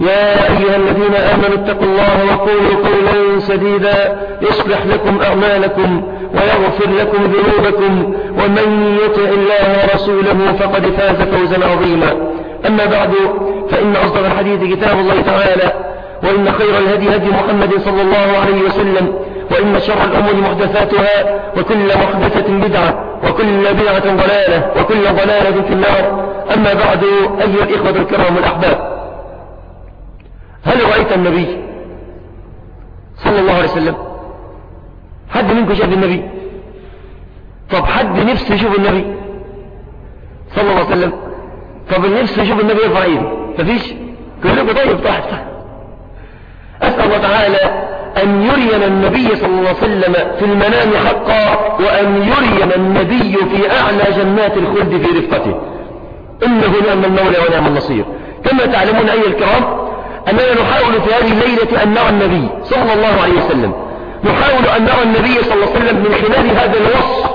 يا أيها الذين آمنوا اتقوا الله وقولوا قولا سديدا يصلح لكم أعمالكم ويغفر لكم ذنوبكم ومن يطع الله ورسوله فقد فاز فوزا عظيما. أما بعد فإن أصدق الحديث كتاب الله تعالى وإن خير الهدي هدي محمد صلى الله عليه وسلم وإن شر الأمور محدثاتها وكل محدثة بدعة وكل بدعة ضلالة وكل ضلالة في النار. أما بعد أيها الإخوة الكرام الأحباب هل رأيت النبي صلى الله عليه وسلم؟ حد منكم شاف النبي؟ طب حد نفسه يشوف النبي صلى الله عليه وسلم؟ طب النفس يشوف النبي يرفع ايده مفيش؟ كلكم طيب طيب. أسأل الله تعالى أن يرينا النبي صلى الله عليه وسلم في المنام حقا وأن يرينا النبي في أعلى جنات الخلد في رفقته. إنه نعم المولى ونعم النصير. كما تعلمون أيها الكرام أننا نحاول في هذه الليلة أن نرى النبي صلى الله عليه وسلم. نحاول أن نرى النبي صلى الله عليه وسلم من خلال هذا الوصف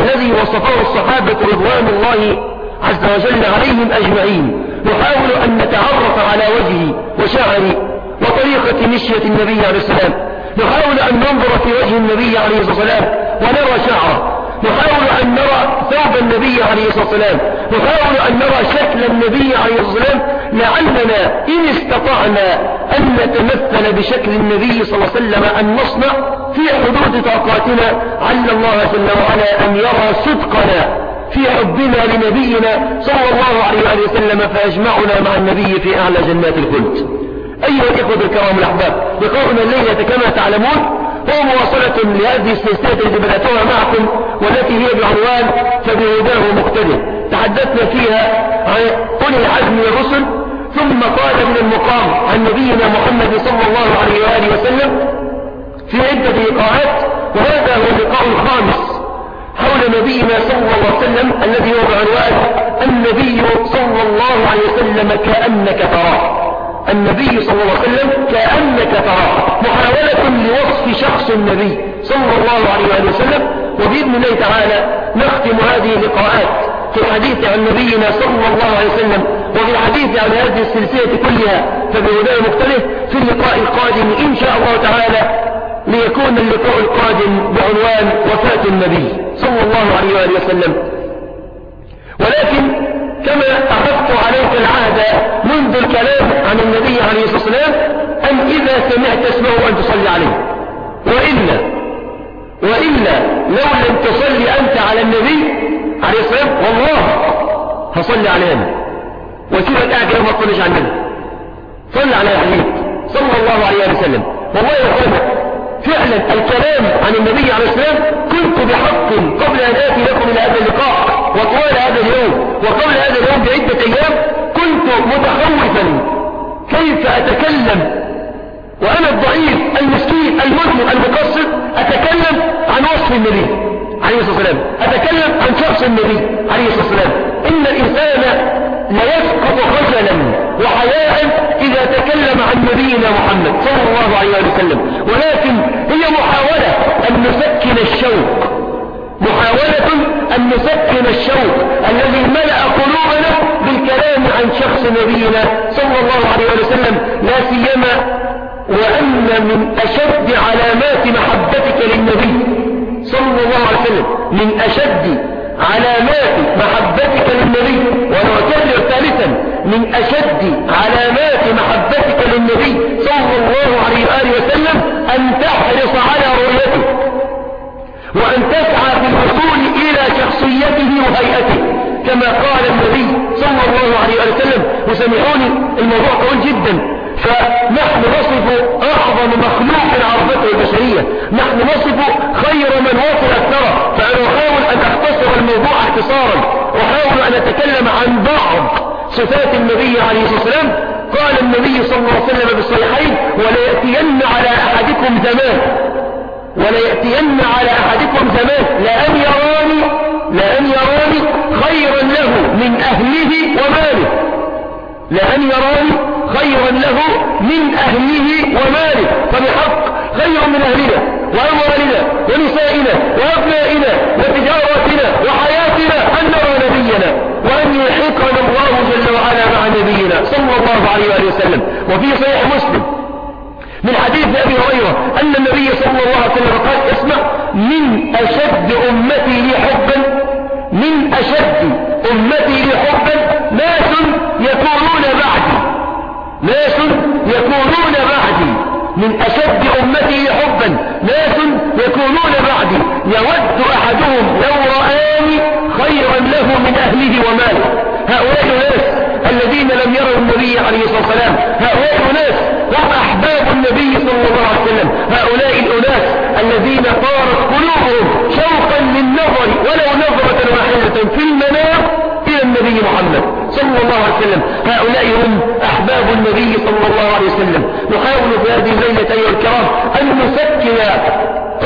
الذي وصفه الصحابة رضوان الله عز وجل عليهم أجمعين. نحاول أن نتعرف على وجهه وشعره وطريقة مشية النبي عليه السلام. نحاول أن ننظر في وجه النبي عليه الصلاة والسلام ونرى شعره. نحاول أن نرى ثوب النبي عليه الصلاة والسلام نحاول أن نرى شكل النبي عليه الصلاة والسلام لعلنا إن استطعنا أن نتمثل بشكل النبي صلى الله عليه وسلم أن نصنع في حدود طاقاتنا عل الله جل وعلا أن يرى صدقنا في حبنا لنبينا صلى الله عليه وسلم فيجمعنا مع النبي في أعلى جنات الخلد. أيها الإخوة الكرام الأحباب لقاؤنا الليلة كما تعلمون هو مواصلة لهذه السلسلة التي بدأتها معكم والتي هي بعنوان فبهداه مقتدر. تحدثنا فيها عن أولي العزم الرسل ثم قال من المقام عن نبينا محمد صلى الله عليه وآله وسلم في عدة لقاءات وهذا هو اللقاء الخامس حول نبينا صلى الله عليه وسلم الذي هو بعنوان النبي صلى الله عليه وسلم كأنك تراه. النبي صلى الله عليه وسلم كأنك تراه. محاولة لوصف شخص النبي صلى الله عليه وسلم. وبإذن الله تعالى نختم هذه اللقاءات في الحديث عن نبينا صلى الله عليه وسلم وفي الحديث عن هذه السلسلة كلها. فبهداه مختلف في اللقاء القادم إن شاء الله تعالى ليكون اللقاء القادم بعنوان وفاة النبي صلى الله عليه وسلم. ولكن كما أخذت عليك العهد منذ الكلام عن النبي عليه الصلاة والسلام أن إذا سمعت اسمه أن تصلي عليه؟ وإلا وإلا لو لم تصلي أنت على النبي عليه الصلاة والسلام والله هصلي عليه أنا وسيبك قاعد ما تصليش على النبي صلي على حبيب صلى الله عليه وسلم. والله يا فعلا الكلام عن النبي عليه السلام كنت بحق قبل أن آتي لكم إلى هذا اللقاء وطوال هذا اليوم وقبل هذا اليوم بعدة أيام شخص النبي عليه الصلاة والسلام. إن الإنسان لا يسقط خجلا وحياء إذا تكلم عن نبينا محمد صلى الله عليه وسلم. ولكن هي محاولة أن نسكن الشوق. محاولة أن نسكن الشوق الذي ملأ قلوبنا بالكلام عن شخص نبينا صلى الله عليه وسلم. لا سيما وأن من أشد علامات محبتك للنبي صلى الله عليه وسلم. من أشد علامات محبتك للنبي أكرر ثالثا من أشد علامات محبتك للنبي صلى الله عليه وآله وسلم أن تحرص على رؤيته وأن تسعى في الوصول إلى شخص شخصيته وهيئته كما قال النبي صلى الله عليه وسلم وسمعوني الموضوع طويل جدا فنحن نصف أعظم مخلوق عرفته البشرية نحن نصف خير من وصل الثرى فأنا أحاول أن أختصر الموضوع اختصارا. أحاول أن أتكلم عن بعض صفات النبي عليه الصلاة والسلام. قال النبي صلى الله عليه وسلم بالصحيحين وليأتين على أحدكم زمان. وليأتين على أحدكم زمان. لأن يراني لأن يراني خيرا له من أهله وماله. لأن يراني خيرا له من أهله وماله. فبحق خير من أهلنا وأموالنا ونسائنا وأبنائنا وتجارتنا وحياتنا أن نرى نبينا وأن يلحقنا الله جل وعلا مع نبينا صلى الله عليه وآله وسلم. وفي صحيح مسلم من حديث أبي هريرة أن النبي صلى الله عليه وسلم قال اسمع من أشد أمتي لي حبا من أشد أمتي لي حبا ناس يكونون بعدي ناس يكونون بعدي. من أشد أمتي حبا. ناس يكونون بعدي. يود أحدهم لو رآني خيرا له من أهله وماله. هؤلاء الناس الذين لم يروا النبي عليه الصلاة والسلام. هؤلاء الناس هم أحباب النبي صلى الله عليه وسلم. هؤلاء الأناس الذين طارت قلوبهم شوقا للنظر ولو نظرة واحدة في المنام النبي محمد صلى الله عليه وسلم. هؤلاء هم أحباب النبي صلى الله عليه وسلم. نحاول في هذه الليلة أيها الكرام أن نسكن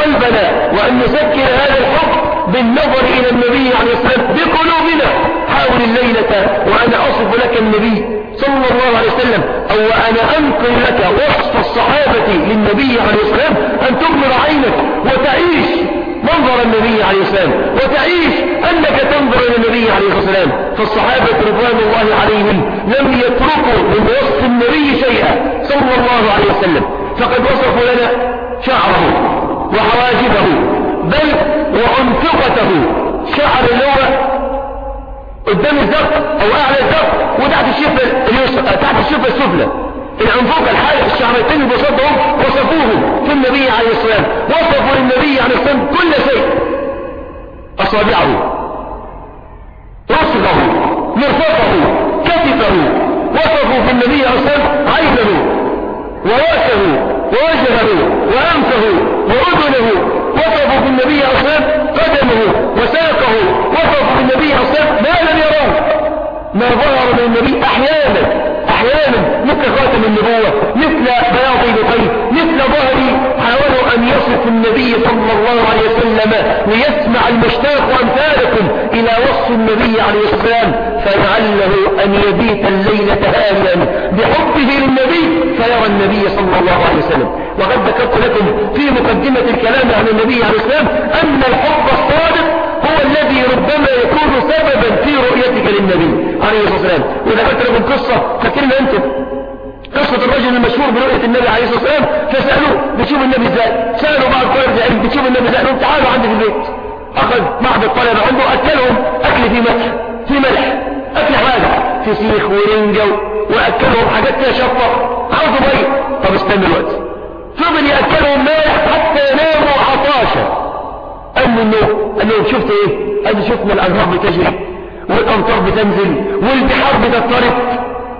قلبنا وأن نسكن هذا الحب بالنظر إلى النبي عليه السلام بقلوبنا. حاول الليلة وأنا أصف لك النبي صلى الله عليه وسلم أو أنا أنقل لك وصف الصحابة للنبي عليه السلام أن تغمر عينك وتعيش منظر النبي عليه السلام. وتعيش أنك تنظر إلى النبي عليه الصلاة والسلام فالصحابة رضوان الله عليهم لم يتركوا من وصف النبي شيئا صلى الله عليه وسلم. فقد وصفوا لنا شعره وحواجبه بل وأنفقته. شعر اللغة قدام الزق أو أعلى الزق وتحت الشفة تحت الشفة السفلى. العنفوق الحالة الشعرتين بصدهم وصفوهم في النبي عليه السلام. وصفوا للنبي عليه السلام كل شيء. أصابعه رصغه مرفقه كتفه. وصفوا في النبي عليه السلام عينه وراسه ووجهه وأنفه وأذنه. وصفوا في النبي عليه السلام قدمه وساقه. وصفوا في النبي عليه السلام ما لم يروه ما ظهر من النبي أحيانا. أحيانا مثل خاتم النبوة مثل بياض لقيه مثل ظهري حاولوا أن يصف النبي صلى الله عليه وسلم ليسمع المشتاق أمثالكم إلى وصف النبي عليه السلام فلعله أن يبيت الليلة هاملا بحبه للنبي فيرى النبي صلى الله عليه وسلم. وقد ذكرت لكم في مقدمة الكلام عن النبي عليه السلام أن الحب الذي ربما يكون سببا في رؤيتك للنبي عليه الصلاة والسلام. وذكرت لكم قصة فاكرنا أنتم. قصة الرجل المشهور برؤية النبي عليه الصلاة والسلام فسألوه بتشوف النبي إزاي؟ سألوا بعض طلبة العلم بتشوف النبي إزاي؟ قالوا تعالوا عندي في البيت. أخذ بعض الطلبة عنده أكلهم أكل في ملح في ملح. أكل حاجة فسيخ ورنجة وأكلهم حاجات فيها شطة. عاوزوا بيت طب استنى الوقت فضل يأكلهم مالح حتى ناموا عطاشا. قال له انه قال له شفت إيه؟ قال له شفنا الأنهار بتجري والأمطار بتنزل والبحار بتضطرب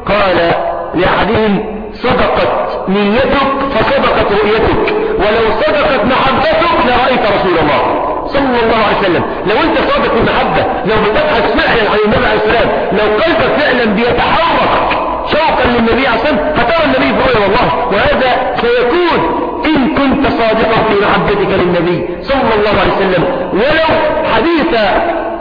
قال لاحدهم صدقت نيتك فصدقت رؤيتك. ولو صدقت محبتك لرأيت رسول الله صلى الله عليه وسلم. لو أنت صادق المحبة لو بتبحث فعلا عن النبي عليه السلام لو قلبك فعلا بيتحرك شوقا للنبي السلام هترى النبي في رؤيا والله وهذا سيكون إن كنت صادقا في محبتك للنبي صلى الله عليه وسلم. ولو حديث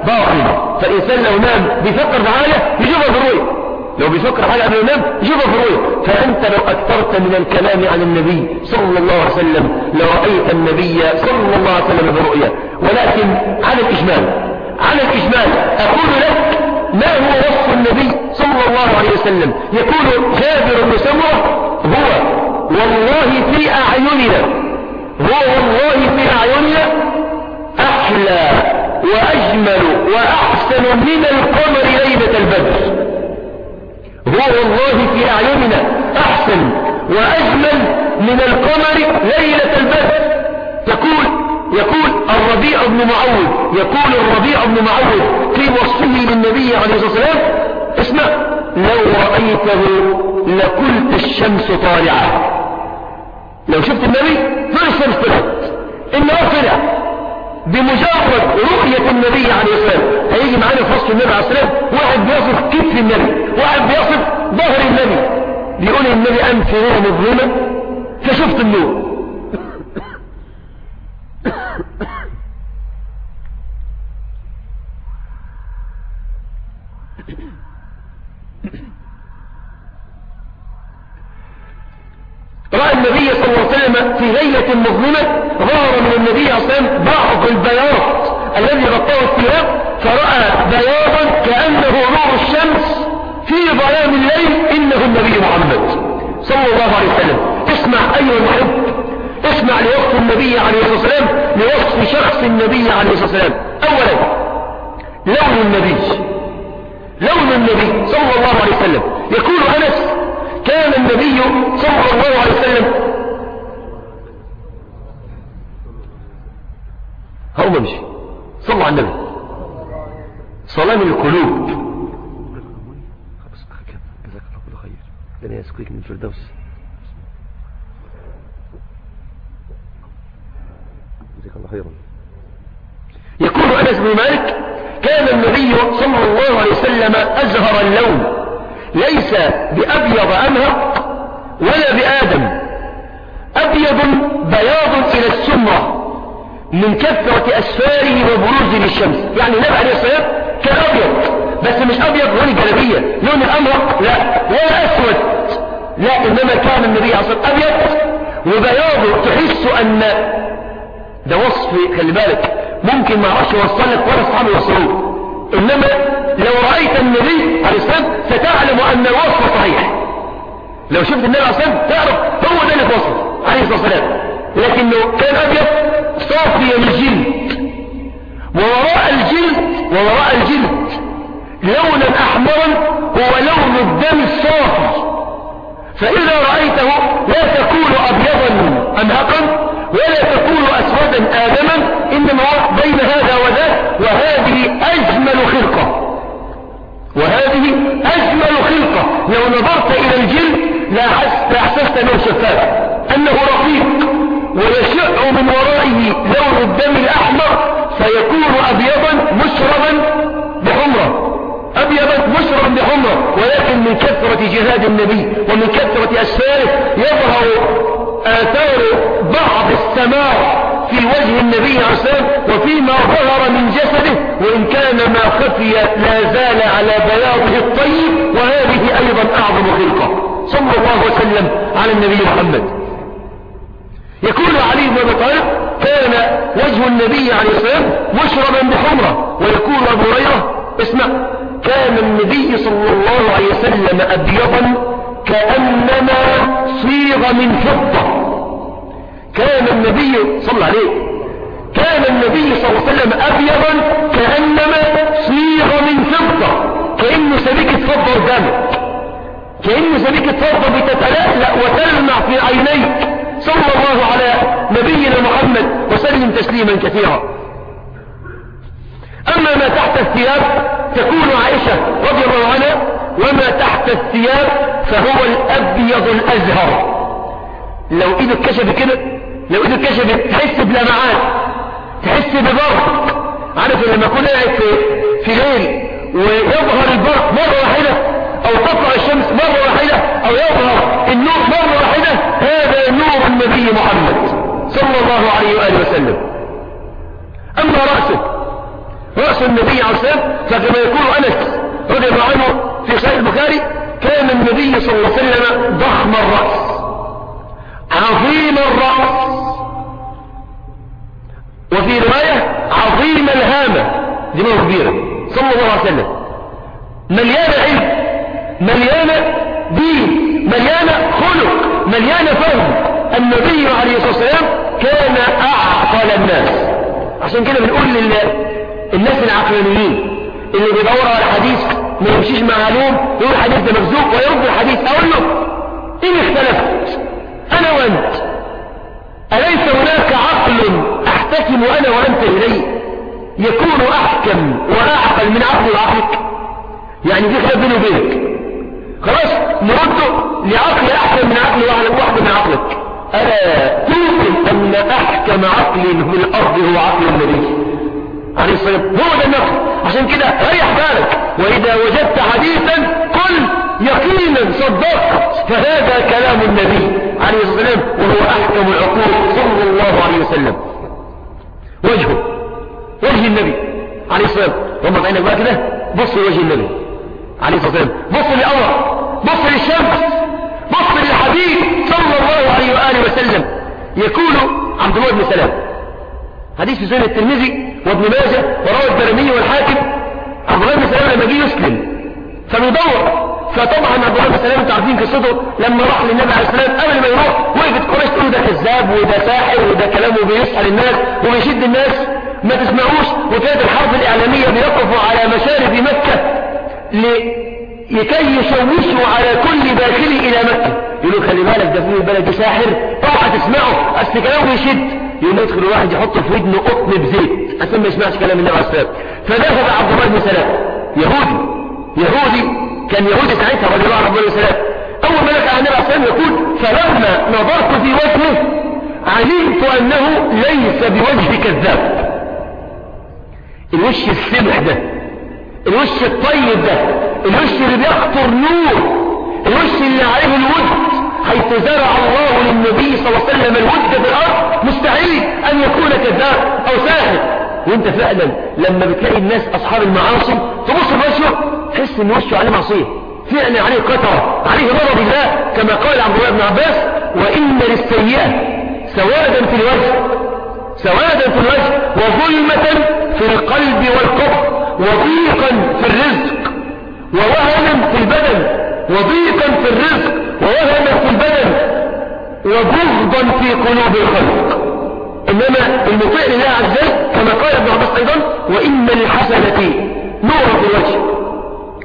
باطل فالإنسان لو نام بيفكر في حاجة يشوفها في الرؤيا لو بيفكر حاجة قبل ينام يشوفها في الرؤيا فأنت لو أكثرت من الكلام عن النبي صلى الله عليه وسلم لرأيت النبي صلى الله عليه وسلم في ولكن على الإجمال على الإجمال أقول لك ما هو وصف النبي صلى الله عليه وسلم؟ يقول جابر بن سمرة هو والله في أعيننا هو والله في أعيننا أحلى وأجمل وأحسن من القمر ليلة البدر. هو والله في أعيننا أحسن وأجمل من القمر ليلة البدر. يقول الربيع بن معوذ يقول الربيع بن معوذ في وصفه للنبي عليه الصلاة والسلام اسمع لو رأيته لقلت الشمس طالعة. لو شفت النبي ما الشمس طلعت؟ النهار طلع بمجرد رؤية النبي عليه والسلام. هيجي معانا في وصف النبي عليه والسلام واحد بيصف كتف النبي واحد بيصف ظهر النبي. بيقول النبي نور مظلمة فشفت النور. رأى النبي صلى الله عليه وسلم في ليلة مظلمة ظهر من النبي صلى الله عليه وسلم بعض البياض الذي غطاه الثياب فرأى بياضا كأنه نور الشمس في ظلام الليل إنه النبي محمد صلى الله عليه وسلم. اسمع أيها المحب. اسمع لوصف النبي عليه الصلاة والسلام لوصف شخص النبي عليه الصلاة والسلام. أولا لون النبي. لون النبي صلى الله عليه وسلم. يقول أنس كان النبي صلى الله عليه وسلم. هو ممشي صلوا على النبي. صلاة القلوب. جزاك الله خير. لن يسقيك من الفردوس. جزاك الله خيرا. يقول أنس بن مالك كان النبي صلى الله عليه وسلم أزهر اللون. ليس بأبيض أمهق ولا بآدم. أبيض بياض إلى السمرة من كثرة أسفاره وبروز للشمس. يعني النبي عليه الصلاة كان أبيض بس مش أبيض لون الجلبية لون الأمرق لا ولا أسود لا إنما كان النبي عليه الصلاة أبيض. وبياضه تحس أن ده وصف خلي بالك ممكن ما عرفش يوصلك ولا أصحابه يوصلوه. إنما لو رأيت النبي عليه الصلاة ستعلم أن الوصف صحيح. لو شفت النبي عليه الصلاة تعرف هو ده اللي وصف عليه الصلاة والسلام. لكنه كان أبيض صافي الجلد ووراء الجلد ووراء الجلد لونا أحمرا آدما إنما هو بين هذا وذاك وهذه أجمل خلقة. وهذه أجمل خلقة. لو نظرت إلى الجلد لأحسست أنه شفاف أنه رقيق. ويشع من ورائه لون الدم الأحمر فيكون أبيضا مشربا بحمرة. أبيضا مشربا بحمرة. ولكن من كثرة جهاد النبي ومن كثرة أسفاره يظهر آثار بعض السماء. في وجه النبي عليه الصلاة وفيما ظهر من جسده وإن كان ما خفي لا زال على بياضه الطيب وهذه أيضا أعظم خلقة. صلى الله وسلم على النبي محمد. يقول علي بن طالب كان وجه النبي عليه والسلام مشربا بحمرة. ويقول أبو هريرة اسمع كان النبي صلى الله عليه وسلم ابيضا كأنما صيغ من فضة. كان النبي صلى الله عليه كان النبي صلى الله عليه وسلم ابيضا كأنما صيغ من فضة كأنه سبيكه فضه قدامك كأنه سبيكه فضه بتتلألأ وتلمع في عينيك صلى الله على نبينا محمد وسلم تسليما كثيرا. أما ما تحت الثياب تكون عائشة رضي الله عنها وما تحت الثياب فهو الأبيض الأزهر. لو إيدك كشف كده لو إيدك كشف تحس بلمعان تحس ببرق عارف لما كنا قاعد في, في ليل ويظهر البرق مرة واحدة أو تطلع الشمس مرة واحدة أو يظهر النور مرة واحدة هذا نور النبي محمد صلى الله عليه وآله وسلم. أما رأسه رأس النبي عليه السلام فكما يقول أنس رضي الله عنه في صحيح البخاري كان النبي صلى الله عليه وسلم ضخم الرأس. الهامة دماغ كبيرة صلى الله عليه وسلم. مليانة علم مليانة دين مليانة خلق مليانة فهم. النبي عليه الصلاة والسلام كان أعقل الناس. عشان كده بنقول للناس العقلانيين اللي بيدوروا على حديث ما يمشيش مع علوم يقول الحديث ده مفزوق ويرد الحديث. أقول له إن اختلفت؟ أنا وأنت. أليس هناك عقل أحتكم أنا وأنت إليه؟ يكون أحكم وأعقل من عقل وعقلك يعني في خلاف بينه وبينك. خلاص نرده لعقل أحكم من عقل واحد من عقلك. ألا توقن أن أحكم عقل في الأرض هو عقل النبي. عليه والسلام. هو ده النقل عشان كده ريح بالك. وإذا وجدت حديثا قل يقينا صدقت فهذا كلام النبي عليه الصلاة والسلام وهو أحكم العقول صلى الله عليه وسلم. وجهه. وجه النبي عليه الصلاة والسلام غمض عينك بقى كده؟ بص لوجه النبي عليه الصلاة والسلام. بص للقمر بص للشمس. بص للحبيب صلى الله عليه وآله وسلم. يقول عبد الله بن سلام. حديث في سنة الترمذي وابن ماجه وروى الدرمي والحاكم. عبد الله بن سلام لما جه يسلم. فبيدور. فطبعا عبد الله بن سلام أنتوا عارفين قصته؟ لما راح للنبي عليه السلام قبل ما يروح وقفت قريش تقول ده كذاب وده ساحر وده كلامه بيسحر الناس وبيشد الناس. ما تسمعوش وكانت الحرب الإعلامية بيقفوا على مشارف مكة لكي يشوشوا على كل داخل إلى مكة. يقولوا خلي بالك ده في البلد ساحر اوعى تسمعه. أصل كلامه يشد. يقول يدخل واحد يحط في ودنه قطن بزيت. عشان ما يسمعش كلام النبي عليه السلام فذهب عبد الله بن سلام. يهودي. يهودي. كان يهودي ساعتها رضي الله عنه عليه السلام أول ما لقى النبي عليه السلام يقول فلما نظرت في وجهه علمت أنه ليس بوجه كذاب الوش السمح ده الوش الطيب ده الوش اللي بيخطر نور الوش اللي عليه الود حيث زرع الله للنبي صلى الله عليه وسلم الود في الأرض مستحيل أن يكون كذاب أو ساحر. وأنت فعلا لما بتلاقي الناس أصحاب المعاصي تبص بوشه تحس إن وشه عليه معصية. فعلا عليه قطرة عليه غضب الله كما قال عبد الله بن عباس وإن للسيئة سوادا في الوجه سوادا في الوجه وظلمة في القلب والقبر وضيقا في الرزق ووهنا في البدن وضيقا في الرزق ووهنا في البدن وبغضا في قلوب الخلق. إنما المطيع لله عز وجل كما قال ابن عباس أيضا وإن للحسنة نورا في الوجه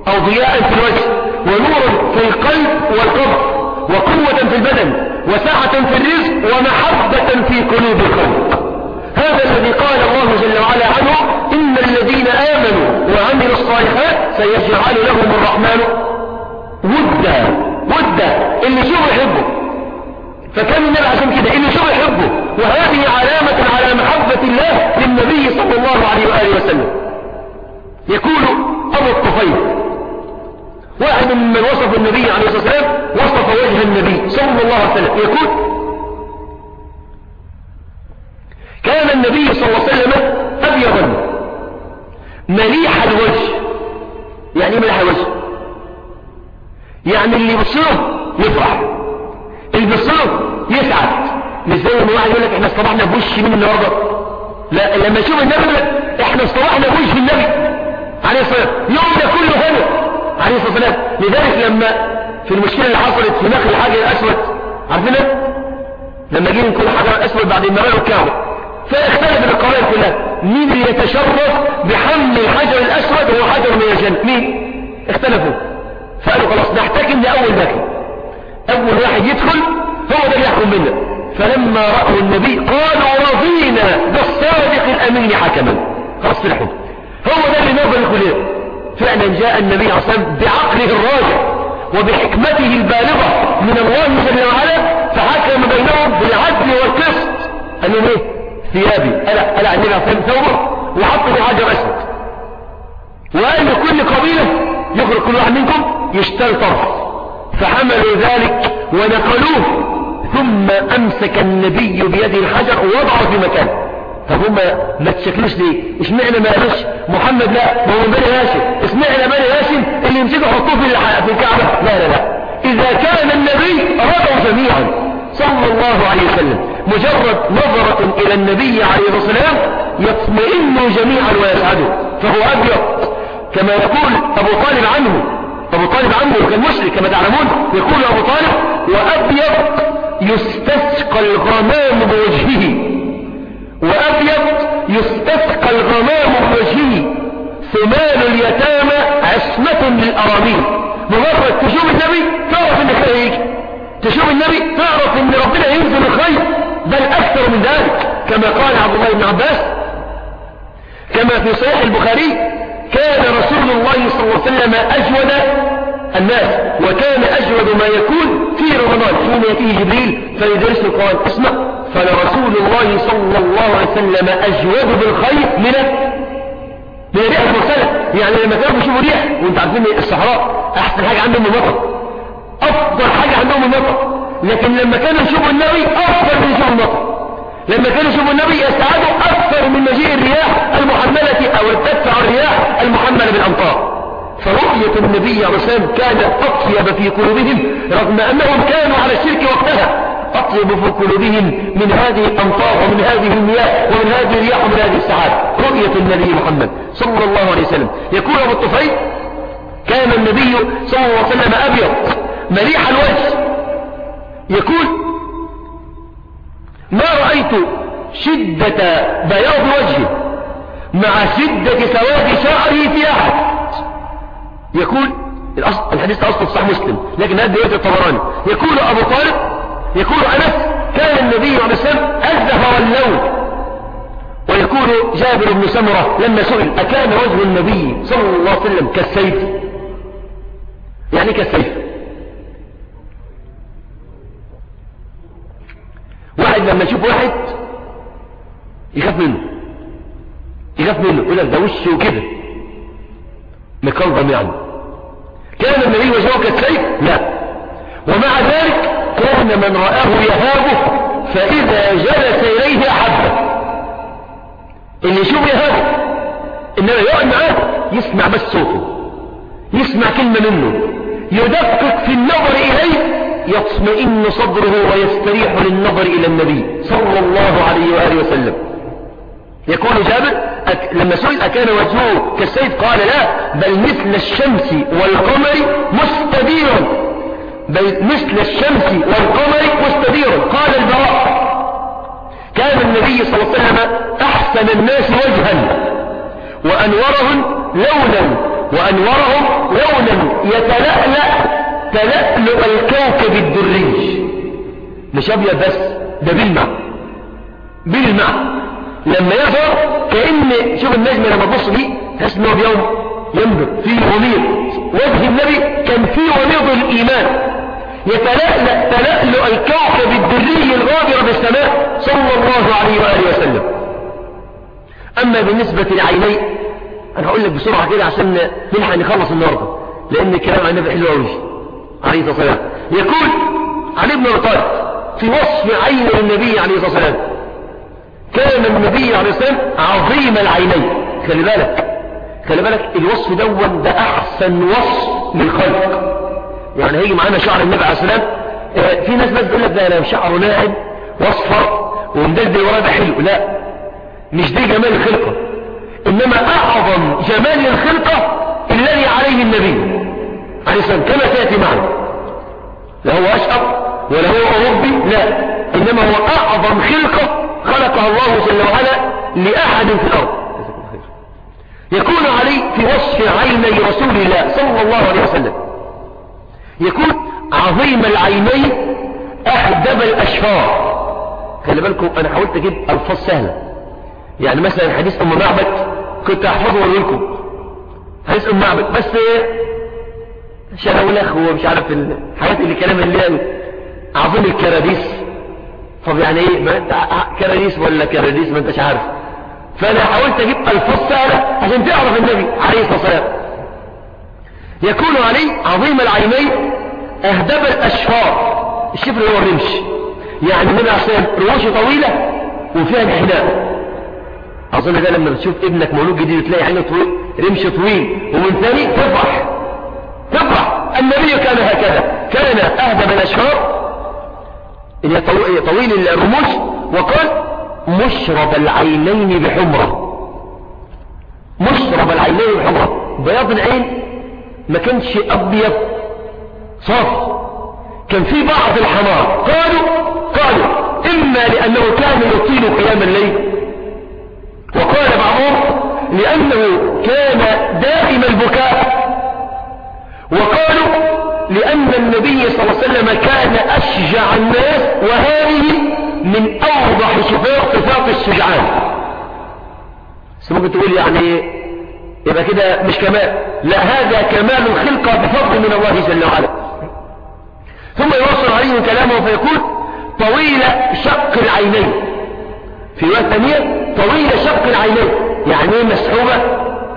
أو ضياء في الوجه ونورا في القلب والقبر وقوة في البدن وسعة في الرزق ومحبة في قلوب الخلق. هذا الذي قال الله جل وعلا عنه إن الذين آمنوا وعملوا الصالحات سيجعل لهم الرحمن ودا ودا اللي شو يحبه فكان النبي عشان كده اللي شو يحبه وهذه علامة على محبة الله للنبي صلى الله عليه وآله وسلم. يقول أبو الطفيل واحد من وصف النبي عليه الصلاة والسلام وصف وجه النبي صلى الله عليه وسلم. يقول كان النبي صلى الله عليه وسلم أبيضا مليح الوجه. يعني مليح الوجه؟ يعني اللي يبصره يفرح اللي يبصره يسعد. مش زي ما واحد يقول لك إحنا اصطبحنا بوش من النهارده. لا لما يشوف النبي إحنا اصطبحنا بوش النبي. عليه الصلاة والسلام. يوم ده كله هنا عليه الصلاة والسلام. لذلك لما في المشكلة اللي حصلت في نقل الحجر الاسود عارفينها؟ لما جينا نكون حجر أسود بعد ما بنوا الكعبه فاختلف القبائل كلها. مين اللي يتشرف بحمل الحجر الأسود هو حجر من الجنة مين؟ اختلفوا. فقالوا خلاص نحتكم لأول ذكي أول واحد يدخل هو ده اللي يحكم منا فلما رأوا النبي قالوا رضينا بالصادق الأمين حكما. خلاص فرحوا. هو ده اللي نظر الكلية. فعلا جاء النبي عليه الصلاة بعقله الراجع وبحكمته البالغة من الله جل وعلا فحكم بينهم بالعدل والقسط. قال لهم إيه؟ ثيابي. ألا ألا النبي عليه ثوبه؟ لي حجر أسود. وقال لكل قبيلة يخرج كل واحد منكم؟ يشتري طرف. فحملوا ذلك ونقلوه. ثم أمسك النبي بيده الحجر ووضعه في مكانه. طب هم ما تشكلوش ليه؟ اشمعنى ما قالوش محمد لا؟ ما هو بني هاشم. اشمعنى بني هاشم اللي يمسكوا يحطوه في في الكعبة؟ لا لا لا. إذا كان النبي رضوا جميعا صلى الله عليه وسلم. مجرد نظرة إلى النبي عليه الصلاة والسلام يطمئن جميعا ويسعده فهو أبيض. كما يقول أبو طالب عنه أبو طالب عنه كان مشرك كما تعلمون يقول أبو طالب وأبيض يستسقى الغمام بوجهه وأبيض يستسقى الغمام بوجهه ثمان اليتامى عصمة للأرامين مجرد تشوف النبي تعرف إن يجي تشوف النبي تعرف إن ربنا ينزل الخير. بل أكثر من ذلك كما قال عبد الله بن عباس كما في صحيح البخاري كان رسول الله صلى الله عليه وسلم أجود الناس وكان أجود ما يكون في رمضان حين يأتيه جبريل فيدرس القرآن اسمع فلرسول الله صلى الله عليه وسلم أجود بالخير من من الريح المرسلة يعني لما كانوا بيشوفوا ريح وانت عارفين الصحراء أحسن حاجة عندهم المطر أفضل حاجة عندهم المطر. لكن لما كانوا يشوفوا النبي أفضل من يشوفوا المطر لما كانوا يشوفوا النبي يسعدوا أكثر من مجيء الرياح المحملة أو تدفع الرياح المحملة بالأمطار. فرؤية النبي عليه السلام كانت أطيب في قلوبهم رغم أنهم كانوا على الشرك وقتها. أطيب في قلوبهم من هذه الأمطار ومن هذه المياه ومن هذه الرياح ومن هذه السحاب رؤية النبي محمد صلى الله عليه وسلم. يقول أبو الطفيل كان النبي صلى الله عليه وسلم أبيض مليح الوجه. يقول ما رأيت شدة بياض وجهه مع شدة سواد شعره في أحد. يقول الحديث أصل صح مسلم لكن هذا رواية الطبراني. يقول أبو طالب يقول أنس كان النبي عليه السلام أزهر اللون. ويقول جابر بن سمرة لما سئل أكان وجه النبي صلى الله عليه وسلم كالسيف؟ يعني كالسيف. واحد لما يشوف واحد يخاف منه. يخاف منه. يقول لك ده وشه كده. مكلضم يعني كان النبي وجهه كالسيف لا. ومع ذلك كان من رآه يهابه فإذا جلس إليه أحبه اللي يشوف يهابه إنما يقعد معاه يسمع بس صوته. يسمع كلمة منه. يدقق في النظر إليه يطمئن صدره ويستريح للنظر إلى النبي صلى الله عليه وآله وسلم. يقول جابر أك... لما سئل أكان وجهه كالسيف قال لا بل مثل الشمس والقمر مستدير. بل مثل الشمس والقمر مستدير. قال البراء كان النبي صلى الله عليه وسلم أحسن الناس وجها وأنورهم لونا وأنورهم لونا يتلألأ تلألؤ الكوكب الدري. مش أبيض بس ده بالمع بالمع لما يظهر كأن شوف النجم لما تبص فيه تحس انه بيوم ينبت فيه وميض وجه النبي كان فيه وميض الإيمان. يتلألأ تلألؤ الكوكب الدري الغابر بالسماء صلى الله عليه وآله وسلم. أما بالنسبة لعيني أنا هقول لك بسرعة كده عشان نلحق نخلص النهاردة لأن الكلام عن النبي حلو قوي عليه الصلاة والسلام. يقول علي بن طالب في وصف عين النبي عليه الصلاة والسلام. كان النبي عليه الصلاة والسلام عظيم العينين. خلي بالك. خلي بالك الوصف دون ده أحسن وصف للخلق. يعني هيجي معانا شعر النبي عليه السلام في ناس بس تقول لك ده لو شعره ناعم واصفر ومدلدل وراه ده حلو. لا. مش دي جمال الخلقة إنما أعظم جمال الخلقة الذي عليه النبي. عليه كما تأتي معنا لا هو أشقر ولا هو أوروبي؟ لا. إنما هو أعظم خلقة خلقها الله جل وعلا لأحد في الأرض. يكون علي في وصف عيني رسول الله صلى الله عليه وسلم. يكون عظيم العينين أحدب الأشفار. خلي بالكم أنا حاولت أجيب ألفاظ سهلة. يعني مثلا حديث أم معبد كنت أحفظه لكم حديث أم معبد بس شراولخ ومش عارف الحاجات اللي كلام اللي هي عظيم الكراديس. طب يعني إيه؟ ما أنت كراديس ولا كراديس؟ ما أنتش عارف. فأنا حاولت أجيب سهلة عشان تعرف النبي عليه الصلاة والسلام. يكون عليه عظيم العينين أهدب الاشفار الشفر هو الرمش. يعني النبي والسلام رموشه طويلة وفيها انحناء. أظن ده لما بتشوف ابنك مولود جديد تلاقي عينه طويل رمش طويل. ومن ثاني تفرح. تفرح. النبي كان هكذا. كان الاشفار اللي طويل الرموش وقال مشرب العينين بحمرة. مشرب العينين بحمرة. بياض العين ما كانش أبيض. صاف. كان في بعض الحمار. قالوا قالوا إما لأنه كان يطيل قيام الليل. وقال بعضهم لأنه كان دائم البكاء. وقالوا لأن النبي صلى الله عليه وسلم كان أشجع الناس وهذه من أوضح صفات صفات الشجعان. بس ممكن تقول يعني يبقى كده مش كمال. لا هذا كمال الخلقة بفضل من الله جل وعلا. ثم يوصل عليه كلامه فيقول طويل شق العينين. في رواية ثانية طويل شق العينين. يعني مسحوبة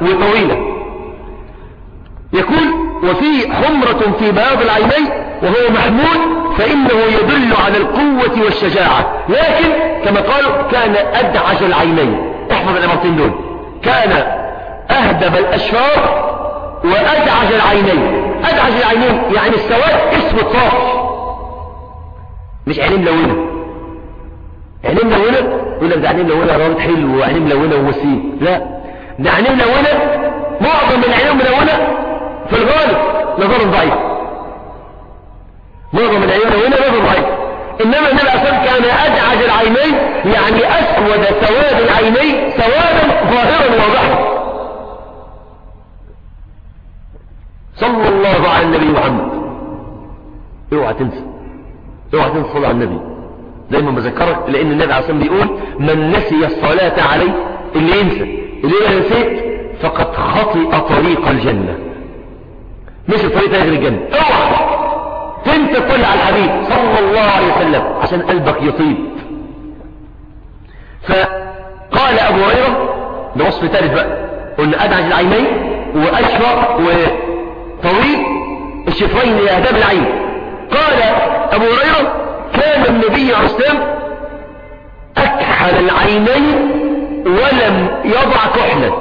وطويلة؟ يقول وفي حمرة في بياض العينين وهو محمود فإنه يدل على القوة والشجاعة. لكن كما قالوا كان أدعج العينين. احفظ العبارتين دول. كان أهدب الأشفار وأدعج العينين. أدعج العينين يعني السواد اسود صافي مش عينين ملونة. عينين ملونة؟ يقول لك ده عينين ملونة راجل حلو وعينين ملونة ووسيم. لا. ده عينين ملونة؟ معظم من عينين ملونة في الغالب نظر ضعيف. معظم عينين ملونة نظر ضعيف. إنما النبي أصلا كان أدعج العينين يعني أسود سواد العينين سوادا ظاهرا واضحا. صلى الله على النبي محمد. اوعى تنسى. اوعى تنسى صلى على النبي. دايما بذكرك لأن النبي عليه الصلاه بيقول من نسي الصلاة عليه اللي ينسى اللي نسيت فقد خطئ طريق الجنة. مش طريق غير الجنة. اوعى. تنسى تصلي على الحبيب. صلى الله عليه وسلم. عشان قلبك يطيب. فقال أبو هريرة ده وصف ثالث بقى. قلنا ادعج العينين واشفق و طويل الشفرين لأهداب العين. قال أبو هريرة كان النبي عليه الصلاة أكحل العينين ولم يضع كحلا.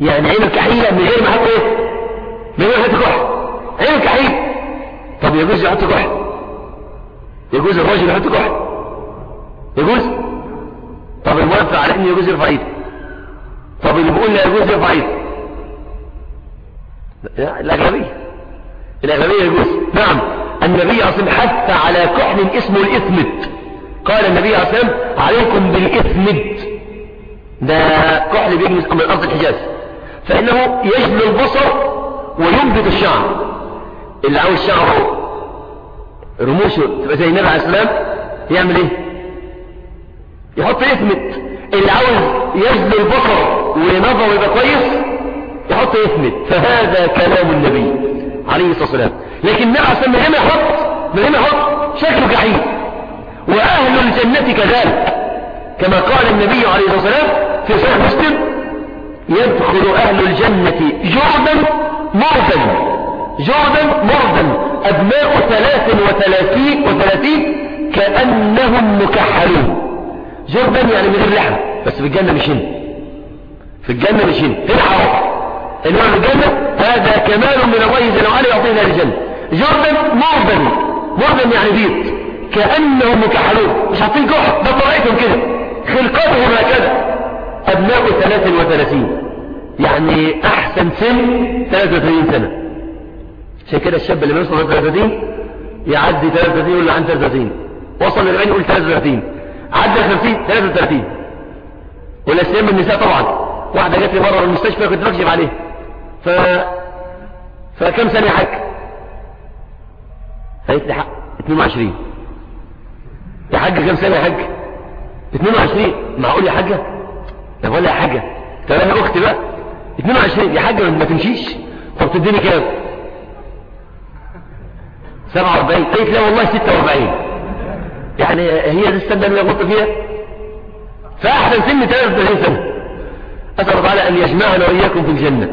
يعني عينه كحيلة من غير ما حط إيه؟ من يحط كحل. عينه كحيل. طب يجوز يحط كحل. يجوز الرجل يحط كحل. يجوز؟ طب الموافق على ان يجوز يرفع ايده طب اللي بيقول لا يجوز يرفع ايده الأغلبية. الأغلبية يجوز. نعم. النبي أصلا حث على كحل اسمه الإثمد قال النبي أصلا عليكم بالإثمد ده كحل بيجي من أرض الحجاز. فإنه يجلو البصر وينبت الشعر. اللي عاوز شعره رموشه تبقى زي النبي عليه السلام يعمل إيه؟ يحط إثمد اللي عاوز يجلو البصر ونظره يبقى كويس يحط يثمد فهذا كلام النبي عليه الصلاة والسلام. لكن النبي عليه من هنا يحط من هنا يحط شكله جحيم. وأهل الجنة كذلك كما قال النبي عليه الصلاة والسلام في صحيح مسلم يدخل أهل الجنة جردا مردا جردا مردا أبناء ثلاث وثلاثين وثلاثين كأنهم مكحلون. جردا يعني من غير لحم. بس في الجنة مش هنا. في الجنة مش هنا. هنا حرام. إنما الجنة هذا كمال من الله جل وعلا يعطينا الجنة. جردا مردا مردا يعني بيض. كأنهم مكحلون. مش حاطين كحل ده طريقتهم كده. خلقتهم هكذا. أبناء 33 يعني أحسن سن 33 سنة. عشان كده الشاب اللي بيوصل 33 يعدي 33 يقول له عن 33 وصل ل 40 يقول 33 عدى 50 33 ولا النساء طبعا. واحدة جت لي مرة المستشفى كنت بكشف عليها. ف فكم سنة يا حاج؟ قالت لي حق 22 يا حاج كم سنة يا حاج؟ 22 معقول يا حاجة؟ طب ولا حاجة؟ طب أنا أختي بقى؟ 22 يا حاجة ما تمشيش. طب تديني كام؟ 47 قالت لا والله 46 يعني هي دي السنة اللي غلطت فيها؟ فأحسن سن 33 سنة. أسأل الله تعالى أن يجمعنا وإياكم في الجنة.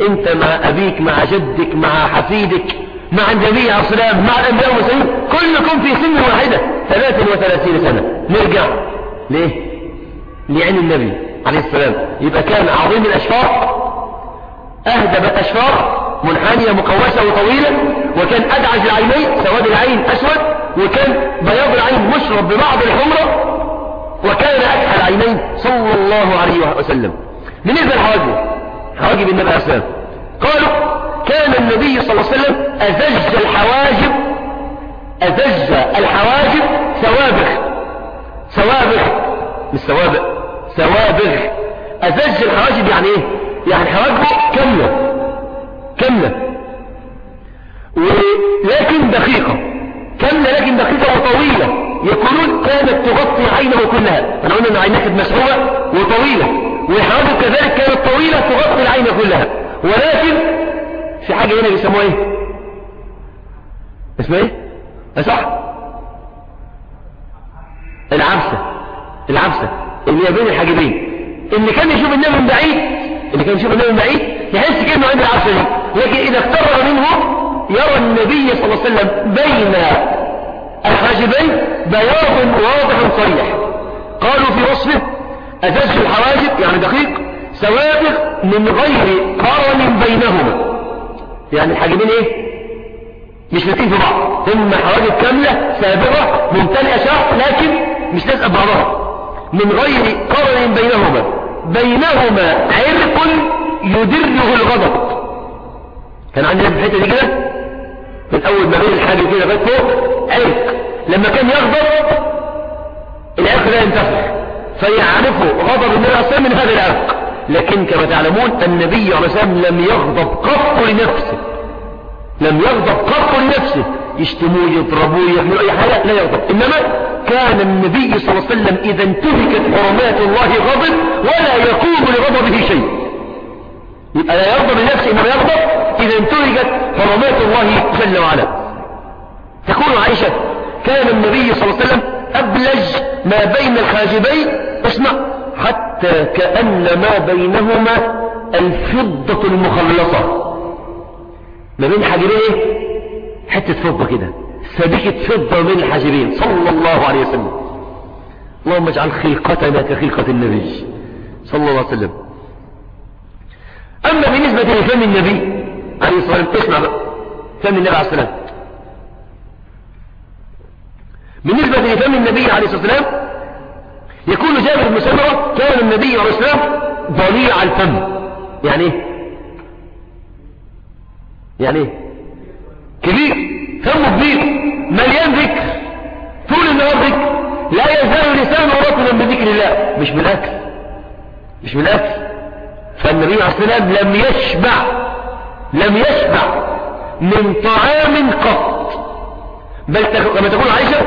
أنت مع أبيك مع جدك مع حفيدك مع الجميع السلام مع الأنبياء والمسلمين كلكم في سن واحدة. 33 سنة. نرجع. ليه؟ لعين النبي. عليه السلام. يبقى كان عظيم الأشفار أهدب الأشفار منحنية مقوسة وطويلة وكان أدعج العينين سواد العين أسود وكان بياض العين مشرب ببعض الحمرة وكان أكحل العينين صلى الله عليه وسلم. بالنسبة للحواجب حواجب النبي عليه السلام. قالوا كان النبي صلى الله عليه وسلم أزج الحواجب أزج الحواجب سوابغ سوابغ مش سوابغ سوابغ أزج الحواجب يعني إيه؟ يعني حواجبه كاملة. كاملة. ولكن دقيقة. كاملة لكن دقيقة وطويلة. يقولون كانت تغطي عينه كلها. أنا قلنا أن عينها كانت مسحوبة وطويلة. وحواجب كذلك كانت طويلة تغطي العين كلها. ولكن في حاجة هنا بيسموها إيه؟ اسمها إيه؟ صح العبسة العبسة اللي هي بين الحاجبين اللي كان يشوف النبي من بعيد اللي كان يشوف النبي من بعيد يحس كأنه عند العبسة دي لكن إذا اقترب منه يرى النبي صلى الله عليه وسلم بين الحاجبين بياض واضح صريح. قالوا في وصفه أساس الحواجب يعني دقيق سوابق من غير قرن بينهما. يعني الحاجبين إيه؟ مش لاتين في بعض. هم حواجب كاملة سابقة ممتلئة شعر لكن مش لازقة بعضها. من غير قرن بينهما. بينهما عرق يدره الغضب. كان عندنا في الحتة دي كده؟ من أول ما بين الحاجب كده لغاية فوق عرق. لما كان يغضب العرق ده ينتفخ. فيعرفه غضب النبي عليه من هذا العرق. لكن كما تعلمون النبي عليه والسلام لم يغضب قط لنفسه. لم يغضب قط لنفسه. يشتموه يضربوه يعملوا أي حاجة لا يغضب. إنما كان النبي صلى الله عليه وسلم إذا انتهكت حرمات الله غضب ولا يقوم لغضبه شيء. يبقى لا يغضب لنفسه إنما يغضب إذا انتهكت حرمات الله جل وعلا. تقول عائشة كان النبي صلى الله عليه وسلم أبلج ما بين الحاجبين اسمع حتى كأن ما بينهما الفضة المخلصة. ما بين حاجبين حتة فضة كده. سبيكة فضة من الحاجبين. صلى الله عليه وسلم. اللهم اجعل خلقتنا كخلقة النبي. صلى الله عليه وسلم. أما بالنسبة لفم النبي عليه الصلاة والسلام اسمع بقى. فم النبي عليه الصلاة والسلام. بالنسبة لفم النبي عليه الصلاة والسلام يقول جابر بن سمرة كان النبي عليه الصلاة والسلام ضليع الفم. يعني إيه؟ يعني إيه؟ كبير. فمه كبير. مليان ذكر. طول النهار ذكر. لا يزال لسانه رطبا بذكر الله. مش بالأكل. مش بالأكل. فالنبي عليه والسلام لم يشبع. لم يشبع من طعام قط. بل كما تقول عائشة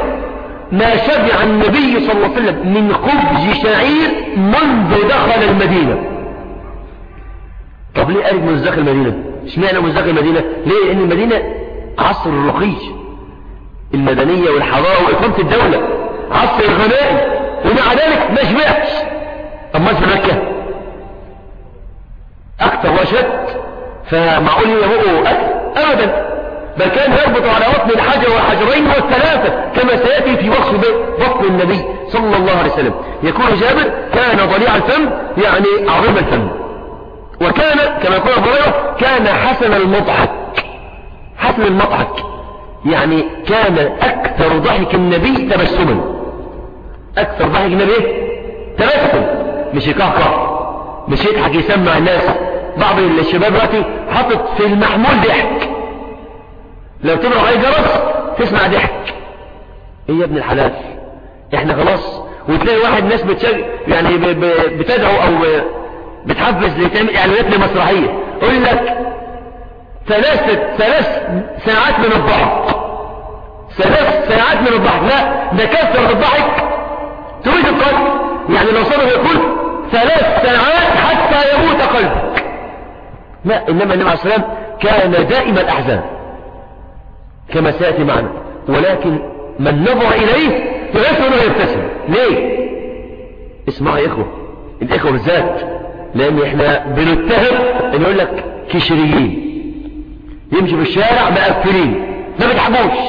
ما شبع النبي صلى الله عليه وسلم من خبز شعير منذ دخل المدينة. طب ليه قالت منذ دخل المدينة؟ اشمعنى منذ دخل المدينة؟ ليه؟ لأن المدينة عصر الرقي المدنية والحضارة وإقامة الدولة. عصر الغنائم ومع ذلك ما شبعش طب ما مكة أكثر وشد فمعقول يبقوا أكل؟ أبدا. بل كان يربط على بطن الحجر والحجرين والثلاثة كما سيأتي في وصف بطن النبي صلى الله عليه وسلم. يقول جابر كان ضليع الفم يعني عظيم الفم. وكان كما يقول أبو كان حسن المضحك. حسن المضحك. يعني كان أكثر ضحك النبي تبسما. أكثر ضحك النبي تبسم مش يكهكه مش يضحك يسمع الناس. بعض الشباب دلوقتي حاطط في المحمول ضحك. لو تبرع عليه جرس تسمع ضحك. إيه يا ابن الحلال؟ إحنا خلاص. وتلاقي واحد ناس بتشج يعني بتدعو أو بتحفز لتعمل اعلانات لمسرحيه يقول لك ثلاثة ثلاث ساعات من الضحك. ثلاث ساعات من الضحك. لا ده كثر الضحك. تريد القلب؟ يعني لو صدق يقول ثلاث ساعات حتى يموت قلبك. لا إنما النبي عليه والسلام كان دائم الأحزان. كما سيأتي معنا. ولكن من نظر إليه يحس أنه يبتسم. ليه؟ اسمعوا يا إخوة. الإخوة بالذات لأن إحنا بنتهم أن يقول لك كشريين. يمشي في الشارع مقفلين ما بيضحكوش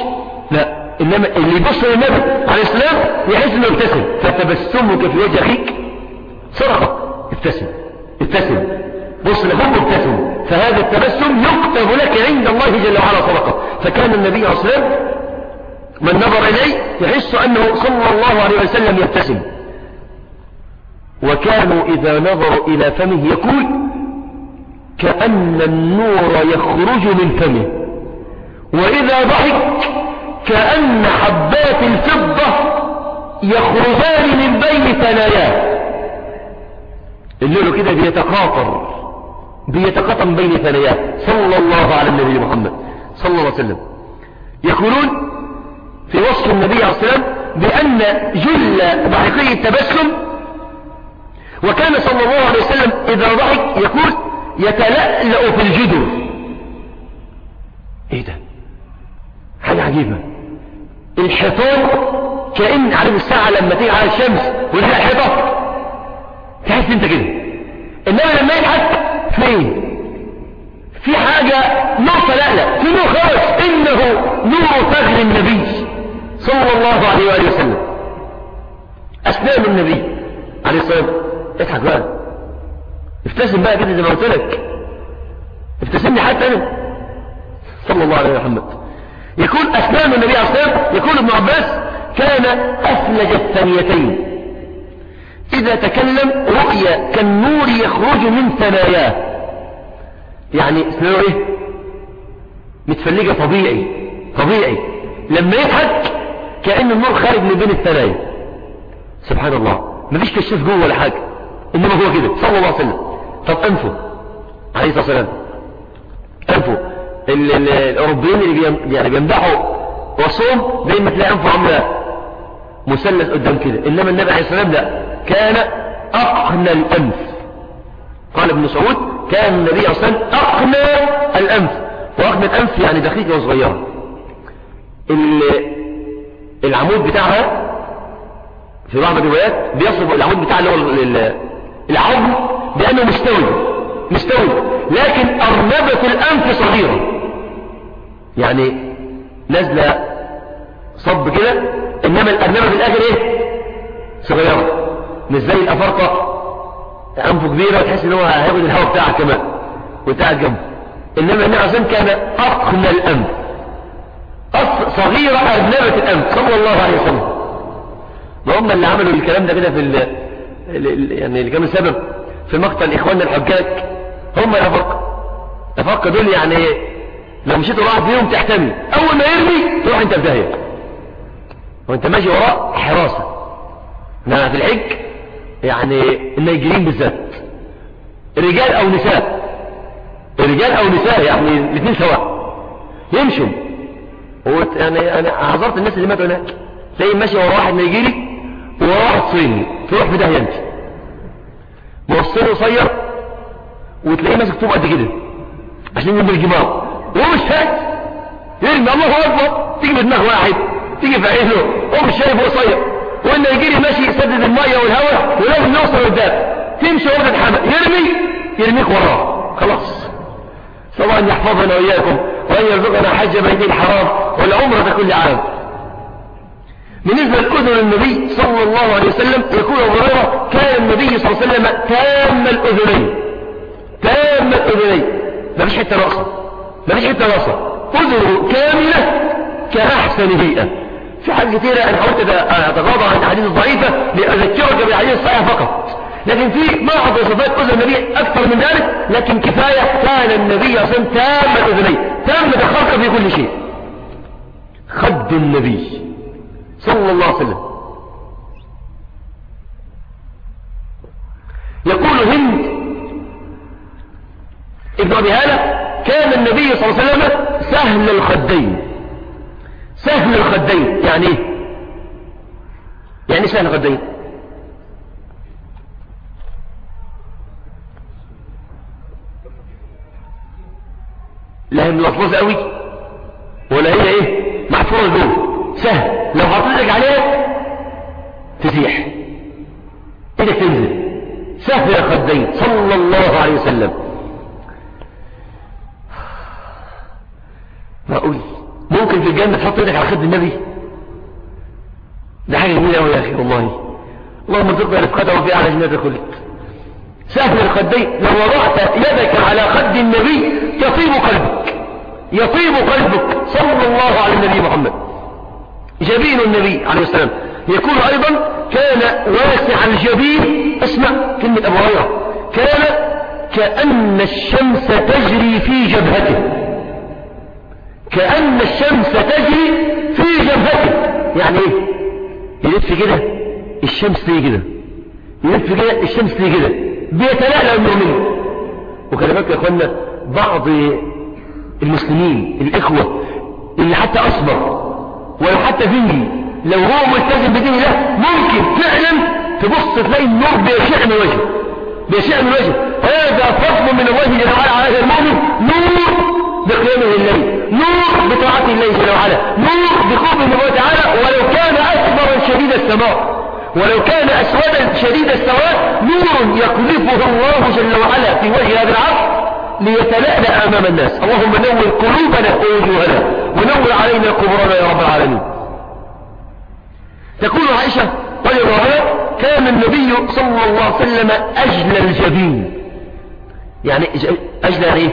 لا إنما اللي يبص للنبي عليه السلام يحس إنه يبتسم فتبسمك في وجه اخيك صدقة. ابتسم ابتسم. بص لاخوك ابتسم. فهذا التبسم يكتب لك عند الله جل وعلا صدقة. فكان النبي عليه والسلام من نظر إليه يحس أنه صلى الله عليه وسلم يبتسم. وكانوا إذا نظروا إلى فمه يقول كأن النور يخرج من فمه. وإذا ضحك كأن حبات الفضة يخرجان من بين ثناياه. الليل كده بيتقاطر من بين ثناياه. صلى الله على النبي محمد. صلى الله عليه وسلم. يقولون في وصف النبي عليه الصلاة والسلام بأن جل ضحكي التبسم. وكان صلى الله عليه وسلم إذا ضحك يقول يتلألأ في الجدر. إيه ده؟ حاجة عجيبة. الحيطان كأن عارف الساعة لما تيجي على الشمس وتلاقي الحيطة تحس أنت كده. إنما لما يضحك فين؟ في حاجة نور تلألأ. في نور خالص. إنه نور فجر النبي صلى الله عليه وآله وسلم. أسنان النبي عليه الصلاة والسلام. اضحك بقى. ابتسم بقى كده زي ما قلت لك. ابتسمني حتى أنا. صلى الله عليه محمد يكون أسنان النبي عليه والسلام يقول ابن عباس كان أفلج الثانيتين إذا تكلم رؤيا كالنور يخرج من ثناياه. يعني اسمه إيه؟ متفلجة طبيعي طبيعي. لما يضحك كأن النور خارج من بين الثنايا. سبحان الله. مفيش كشاف جوه ولا حاجة. إنما هو كده. صلى الله عليه وسلم. طب أنفه عليه الصلاة والسلام. أنفه الأوروبيين اللي يعني بيمدحوا وصوم دايما تلاقي أنفه عاملة مثلث قدام كده. إنما النبي عليه الصلاة والسلام لا. كان أقنى الأنف. قال ابن سعود كان النبي عليه الصلاة والسلام أقنى الأنف. وأقنى الأنف يعني دقيقة وصغيرة العمود بتاعها في بعض الروايات بيصف العمود بتاع اللي هو العظم بأنه مستوي مستوي لكن أرنبة الأنف صغيرة. يعني نازلة صب كده إنما الأرنبة في الآخر إيه؟ صغيرة. مش زي الأفرقة أنفه كبيرة وتحس إن هو هياخد الهواء بتاعها كمان وتاع جنبه. إنما النبي عليه كان أقنى الأنف. صغيرة أرنبة الأنف صلى الله عليه وسلم. ما هم اللي عملوا الكلام ده كده في ال يعني اللي كانوا سبب؟ في مقتل إخواننا الحجاج. هم الأفرقة الأفرقة دول يعني لو مشيت واحد فيهم تحتمي أول ما يرمي تروح أنت بداية وأنت ماشي وراء حراسة. إنما في الحج يعني النيجيريين بالذات. رجال أو نساء. رجال أو نساء يعني الاثنين سواء. يمشوا. يعني أنا عذرت الناس اللي ماتوا هناك. تلاقي ماشي ورا واحد نيجيري وورا واحد صيني تروح في داهية أنت. موصله قصير وتلاقيه ماسك طوب قد كده عشان يجيب الجمار. وهو مش فاهم يرمي الله أكبر. تيجي في دماغ واحد تيجي في عينه. هو مش شايف قصير. والنيجيري ماشي يسدد المية والهواء ولازم يوصل قدام تمشي ورا الحمل. يرمي يرميك وراه. خلاص. ان يحفظنا وإياكم وأن يرزقنا حج بيت الحرام والعمرة كل عام. بالنسبة لأذن النبي صلى الله عليه وسلم يقول أبو هريرة كان النبي صلى الله عليه وسلم تام الأذنين. تام الأذنين. ما فيش حتة ناقصة. ما فيش حتة ناقصة. أذنه كاملة كأحسن بيئة في حاجة كثيرة أنا حاولت أتغاضى عن الحديث الضعيفة لأذكرك بالحديث الصحيح فقط. لكن في بعض صفات أذن النبي أكثر من ذلك لكن كفاية كان النبي صلى الله عليه وسلم تام الأذنين. تام الخلق في كل شيء. خد النبي. صلى الله عليه وسلم. يقول هند ابن أبي هالة كان النبي صلى الله عليه وسلم سهل الخدين. سهل الخدين يعني إيه؟ يعني سهل الخدين؟ لا هي ملفظة قوي ولا هي إيه؟ محفوظة جوه سهل. لو حطيتك عليه تسيح. إيدك تنزل. سهل يا خدين صلى الله عليه وسلم. معقول ممكن في الجنة تحط إيدك على خد النبي. ده حاجة جميلة قوي يا أخي والله. اللهم ارزقنا رفقته في أعلى جنة الخلد سهل الخدين لو وضعت يدك على خد النبي يطيب قلبك. يطيب قلبك. صلى الله على النبي محمد. جبين النبي عليه السلام. يكون أيضا كان واسع الجبين اسمع كلمة أبو هريرة كان كأن الشمس تجري في جبهته. كأن الشمس تجري في جبهته. يعني إيه؟ يلف كده الشمس تيجي كده. يلف كده الشمس تيجي كده. بيتلألأ المؤمنين. بالك يا اخوانا بعض المسلمين الإخوة اللي حتى أصبر ولا حتى فيه لو هو ملتزم بدين الله ممكن فعلا تبص تلاقي النور بيشع من وجهه بيشع من وجهه. هذا فضل من الله جل وعلا على هذا المؤمن. نور بقيامه الليل نور بطاعة الله جل وعلا نور بخوف الله تعالى. ولو كان أكبر شديد السماء ولو كان أسودا شديد السواد نور يقذفه الله جل وعلا في وجه هذا العبد ليتلألأ أمام الناس. اللهم نور قلوبنا ووجوهنا ونور علينا قبورنا يا رب العالمين. تقول عائشة رضي الله عنها كان النبي صلى الله عليه وسلم أجل الجبين. يعني أجل يعني إيه؟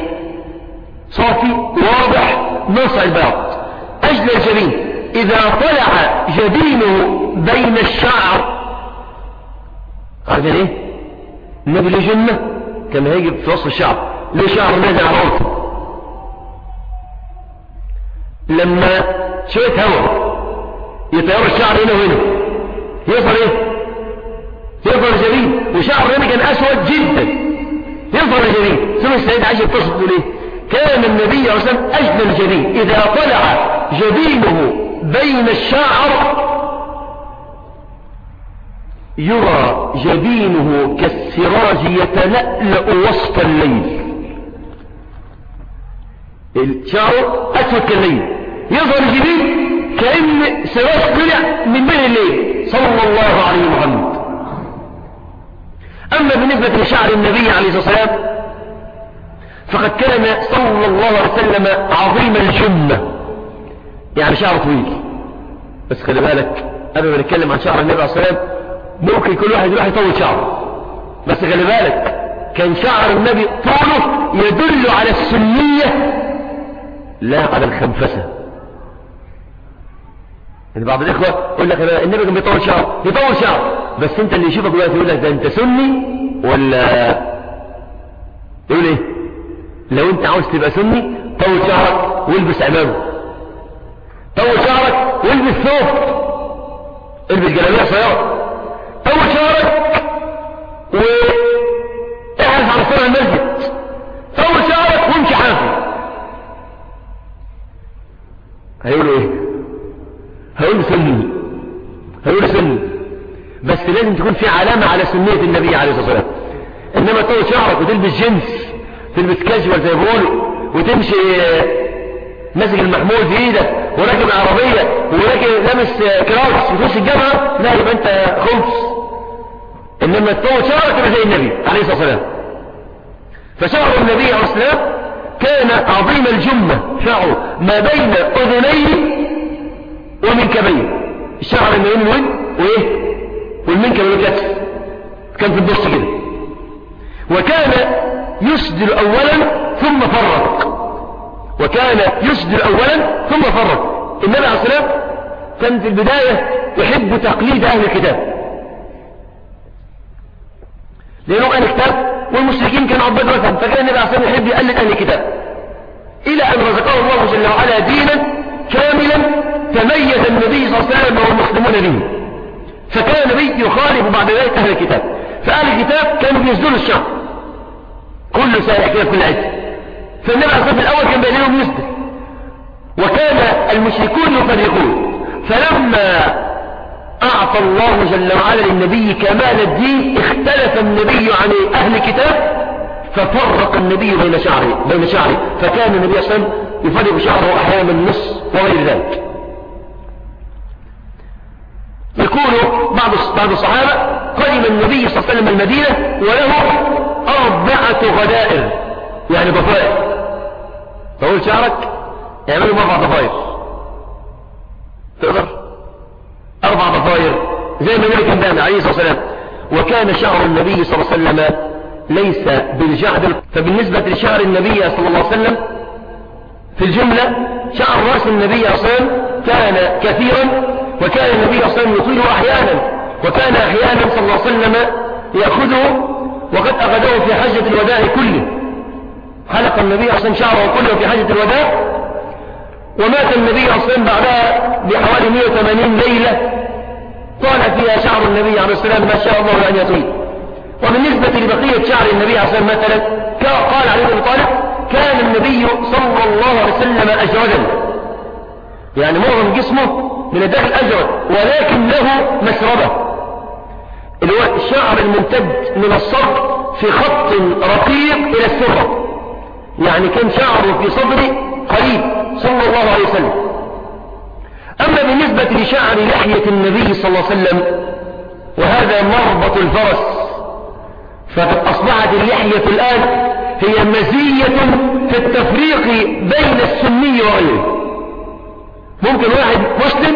صافي واضح نصع البياض أجل الجبين. إذا طلع جبينه بين الشعر. عارفين إيه؟ النبي له جنة كما يجب في وسط الشعر. على راسه لما شوية هواء يطير الشعر هنا وهنا. يظهر إيه؟ يظهر الجبين وشعر النبي كان أسود جدا. يظهر الجبين ثم السيد عائشة اتصل تقول إيه؟ كان النبي عليه والسلام أجل الجبين إذا طلع جبينه بين الشعر يرى جبينه كالسراج يتلألأ وسط الليل. الشعر أسود كالليل يظهر الجبين كأن سراج طلع من بين الليل. صلى الله عليه محمد أما بالنسبة لشعر النبي عليه الصلاة والسلام فقد كان صلى الله عليه وسلم عظيم الجمة. يعني شعر طويل. بس خلي بالك قبل ما نتكلم عن شعر النبي عليه الصلاة والسلام. ممكن كل واحد يروح يطول شعره. بس خلي بالك كان شعر النبي طوله يدل على السنية لا على الخنفسة. يعني بعض الإخوة يقول لك النبي كان بيطول شعر يطول شعر. بس أنت اللي يشوفك دلوقتي يقول لك ده أنت سني ولا يقول إيه؟ لو أنت عاوز تبقى سني طول شعرك والبس عمامه. طول شعرك والبس ثوب. البس جلابية صياد طول شعرك واحرص على صلاه المسجد. طول شعرك وامشي حافي هيقولوا إيه؟ هيقولوا سني هيقولوا سني بس لازم تكون في علامة على سنية النبي عليه الصلاة والسلام. إنما طول شعرك وتلبس جنس تلبس كاجوال زي بيقولوا وتمشي ماسك المحمول في إيدك وراكب عربية وراكب لابس كراوس وتخش الجامعة لا يبقى أنت خمس. إنما تطول شعرك تبقى زي النبي عليه الصلاة والسلام. فشعر النبي عليه الصلاة والسلام كان عظيم الجمة شعره ما بين أذنيه ومنكبيه. الشعر ما بين الود وإيه؟ والمنكب والكتف كان في النص كده. وكان يسدل اولا ثم فرق. وكان يسدل اولا ثم فرق. النبي عليه والسلام كان في البداية يحب تقليد أهل الكتاب. لأنه أهل الكتاب والمشركين كانوا عباد وثن فكان النبي عليه الصلاة والسلام يحب يقلد أهل الكتاب. إلى أن رزقه الله جل وعلا دينا كاملا تميز النبي صلى الله عليه وسلم والمسلمون به. فكان النبي يخالف بعد ذلك أهل الكتاب. فأهل الكتاب كانوا بيسدلوا الشعب كل سائع كده كل عد فالنبي عليه الصلاة الأول كان بينهم يسدل وكان المشركون يفرقون. فلما أعطى الله جل وعلا للنبي كمال الدين اختلف النبي عن أهل الكتاب ففرق النبي بين شعره بين شعره. فكان النبي صلى الله عليه وسلم يفرق شعره أحيانا النص وغير ذلك. يقول بعض بعض الصحابة قدم النبي صلى الله عليه وسلم المدينة وله أربعة غدائر يعني ضفائر. تقول شعرك؟ اعملوا أربع ضفائر. تقدر؟ أربع ضفائر زي ما النبي كان عليه الصلاة والسلام. وكان شعر النبي صلى الله عليه وسلم ليس بالجعد فبالنسبة لشعر النبي صلى الله عليه وسلم في الجملة شعر رأس النبي صلى الله عليه وسلم كان كثيرا وكان النبي صلى الله عليه وسلم يطيله أحيانا وكان أحيانا صلى الله عليه وسلم يأخذه وقد أخذه في حجة الوداع كله. حلق النبي صلى الله عليه وسلم شعره كله في حجة الوداع ومات النبي صلى الله عليه وسلم بعدها بحوالي 180 ليلة. طال فيها شعر النبي عليه السلام ما شاء الله أن يطيل وبالنسبة لبقية شعر النبي عليه والسلام مثلا قال عليه بن طالب كان النبي صلى الله عليه وسلم أجودا يعني معظم جسمه من الداخل أجرد ولكن له مسربة اللي هو الشعر الممتد من الصدر في خط رقيق إلى السرة. يعني كان شعره في صدره قريب صلى الله عليه وسلم. أما بالنسبة لشعر لحية النبي صلى الله عليه وسلم وهذا مربط الفرس فقد أصبحت اللحية الآن هي مزية في التفريق بين السني وغيره. ممكن واحد مسلم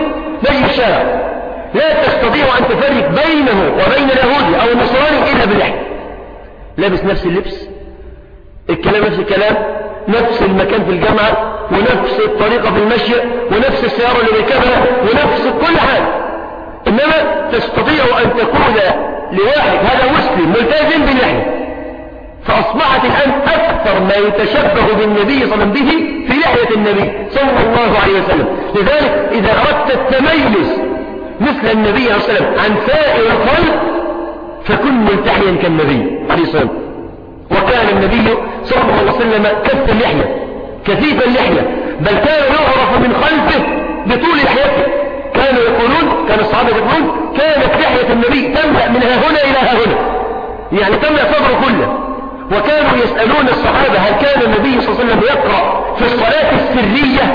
ماشي الشارع لا تستطيع أن تفرق بينه وبين اليهودي أو النصراني إلا باللحية. لابس نفس اللبس الكلام نفس الكلام نفس المكان في الجامعة ونفس الطريقة في المشي ونفس السيارة اللي بيركبها ونفس كل حاجة. إنما تستطيع أن تقول لواحد هذا مسلم ملتزم باللحية. فأصبحت الآن أكثر ما يتشبه بالنبي صلى الله عليه وسلم به في لحية النبي صلى الله عليه وسلم. لذلك إذا أردت التميز مثل النبي صلى الله عليه وسلم عن سائر الخلق فكن ملتحيا كالنبي عليه الصلاة والسلام. وكان النبي صلى الله عليه وسلم كف اللحية كثيف اللحية بل كان يعرف من خلفه بطول لحيته. كانوا يقولون كان الصحابة يقولون كانت لحية النبي تملأ من ها هنا إلى ها هنا. يعني تملأ صدره كله. وكانوا يسألون الصحابة هل كان النبي صلى الله عليه وسلم يقرأ في الصلاة السرية؟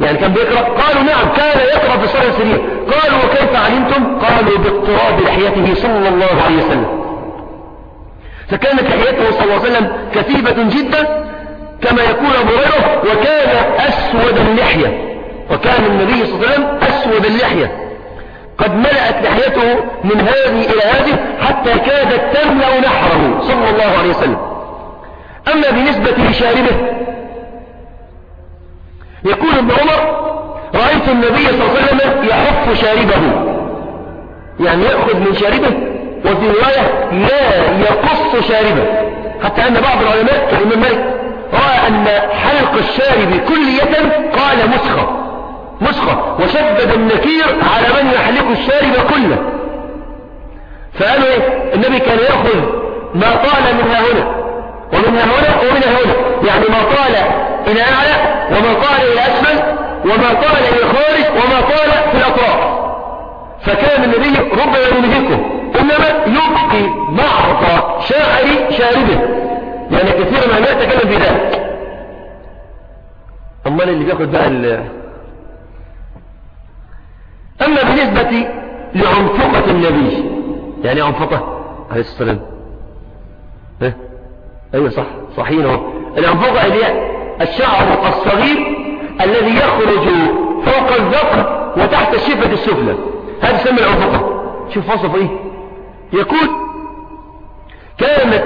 يعني كان بيقرأ؟ قالوا نعم كان يقرأ في الصلاة السرية. قالوا وكيف علمتم؟ قالوا باضطراب لحيته صلى الله عليه وسلم. فكانت لحيته صلى الله عليه وسلم كثيفة جدا كما يقول أبو هريرة وكان أسود اللحية. وكان النبي صلى الله عليه وسلم أسود اللحية. قد ملأت لحيته من هذه إلى هذه حتى كادت تملأ نحره صلى الله عليه وسلم. أما بالنسبة لشاربه يقول ابن عمر رأيت النبي صلى الله عليه وسلم يحف شاربه. يعني يأخذ من شاربه وفي رواية لا يقص شاربه حتى أن بعض العلماء كالإمام مالك رأى أن حلق الشارب كلية قال مسخة. مسخة. وشدد النكير على من يحلق الشارب كله. فقالوا إيه؟ النبي كان يأخذ ما طال منها هنا. ومنها هنا ومنها هنا. يعني ما طال إلى أعلى وما طال إلى أسفل وما طال إلى الخارج وما طال في الأطراف. فكان النبي ربما ينهكه إنما يبقي بعض شاعر شاربه. يعني كثير ما يتكلم في ذلك. أمال اللي بياخد بقى أما بالنسبة لعنفقة النبي يعني عنفقة عليه الصلاة والسلام. ها؟ أيوة صح صحيح هو. العنفقة هي الشعر الصغير الذي يخرج فوق الذقن وتحت الشفة السفلى. هذا يسمى العنفقة. شوف وصف إيه؟ يقول كانت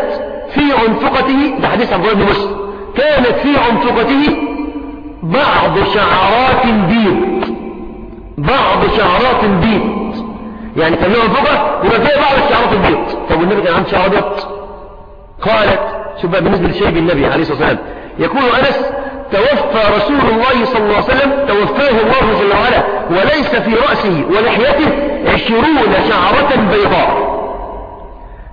في عنفقته ده حديث عبد الله بن مسلم كانت في عنفقته بعض شعرات بيض بعض شعرات بيض يعني كان له عنفقة وما فيها بعض الشعرات البيض. طب والنبي كان عنده شعر ابيض قالت شوف بقى بالنسبة لشيب النبي عليه الصلاة والسلام يقول أنس توفى رسول الله صلى الله عليه وسلم توفاه الله جل وعلا وليس في رأسه ولحيته عشرون شعرة بيضاء.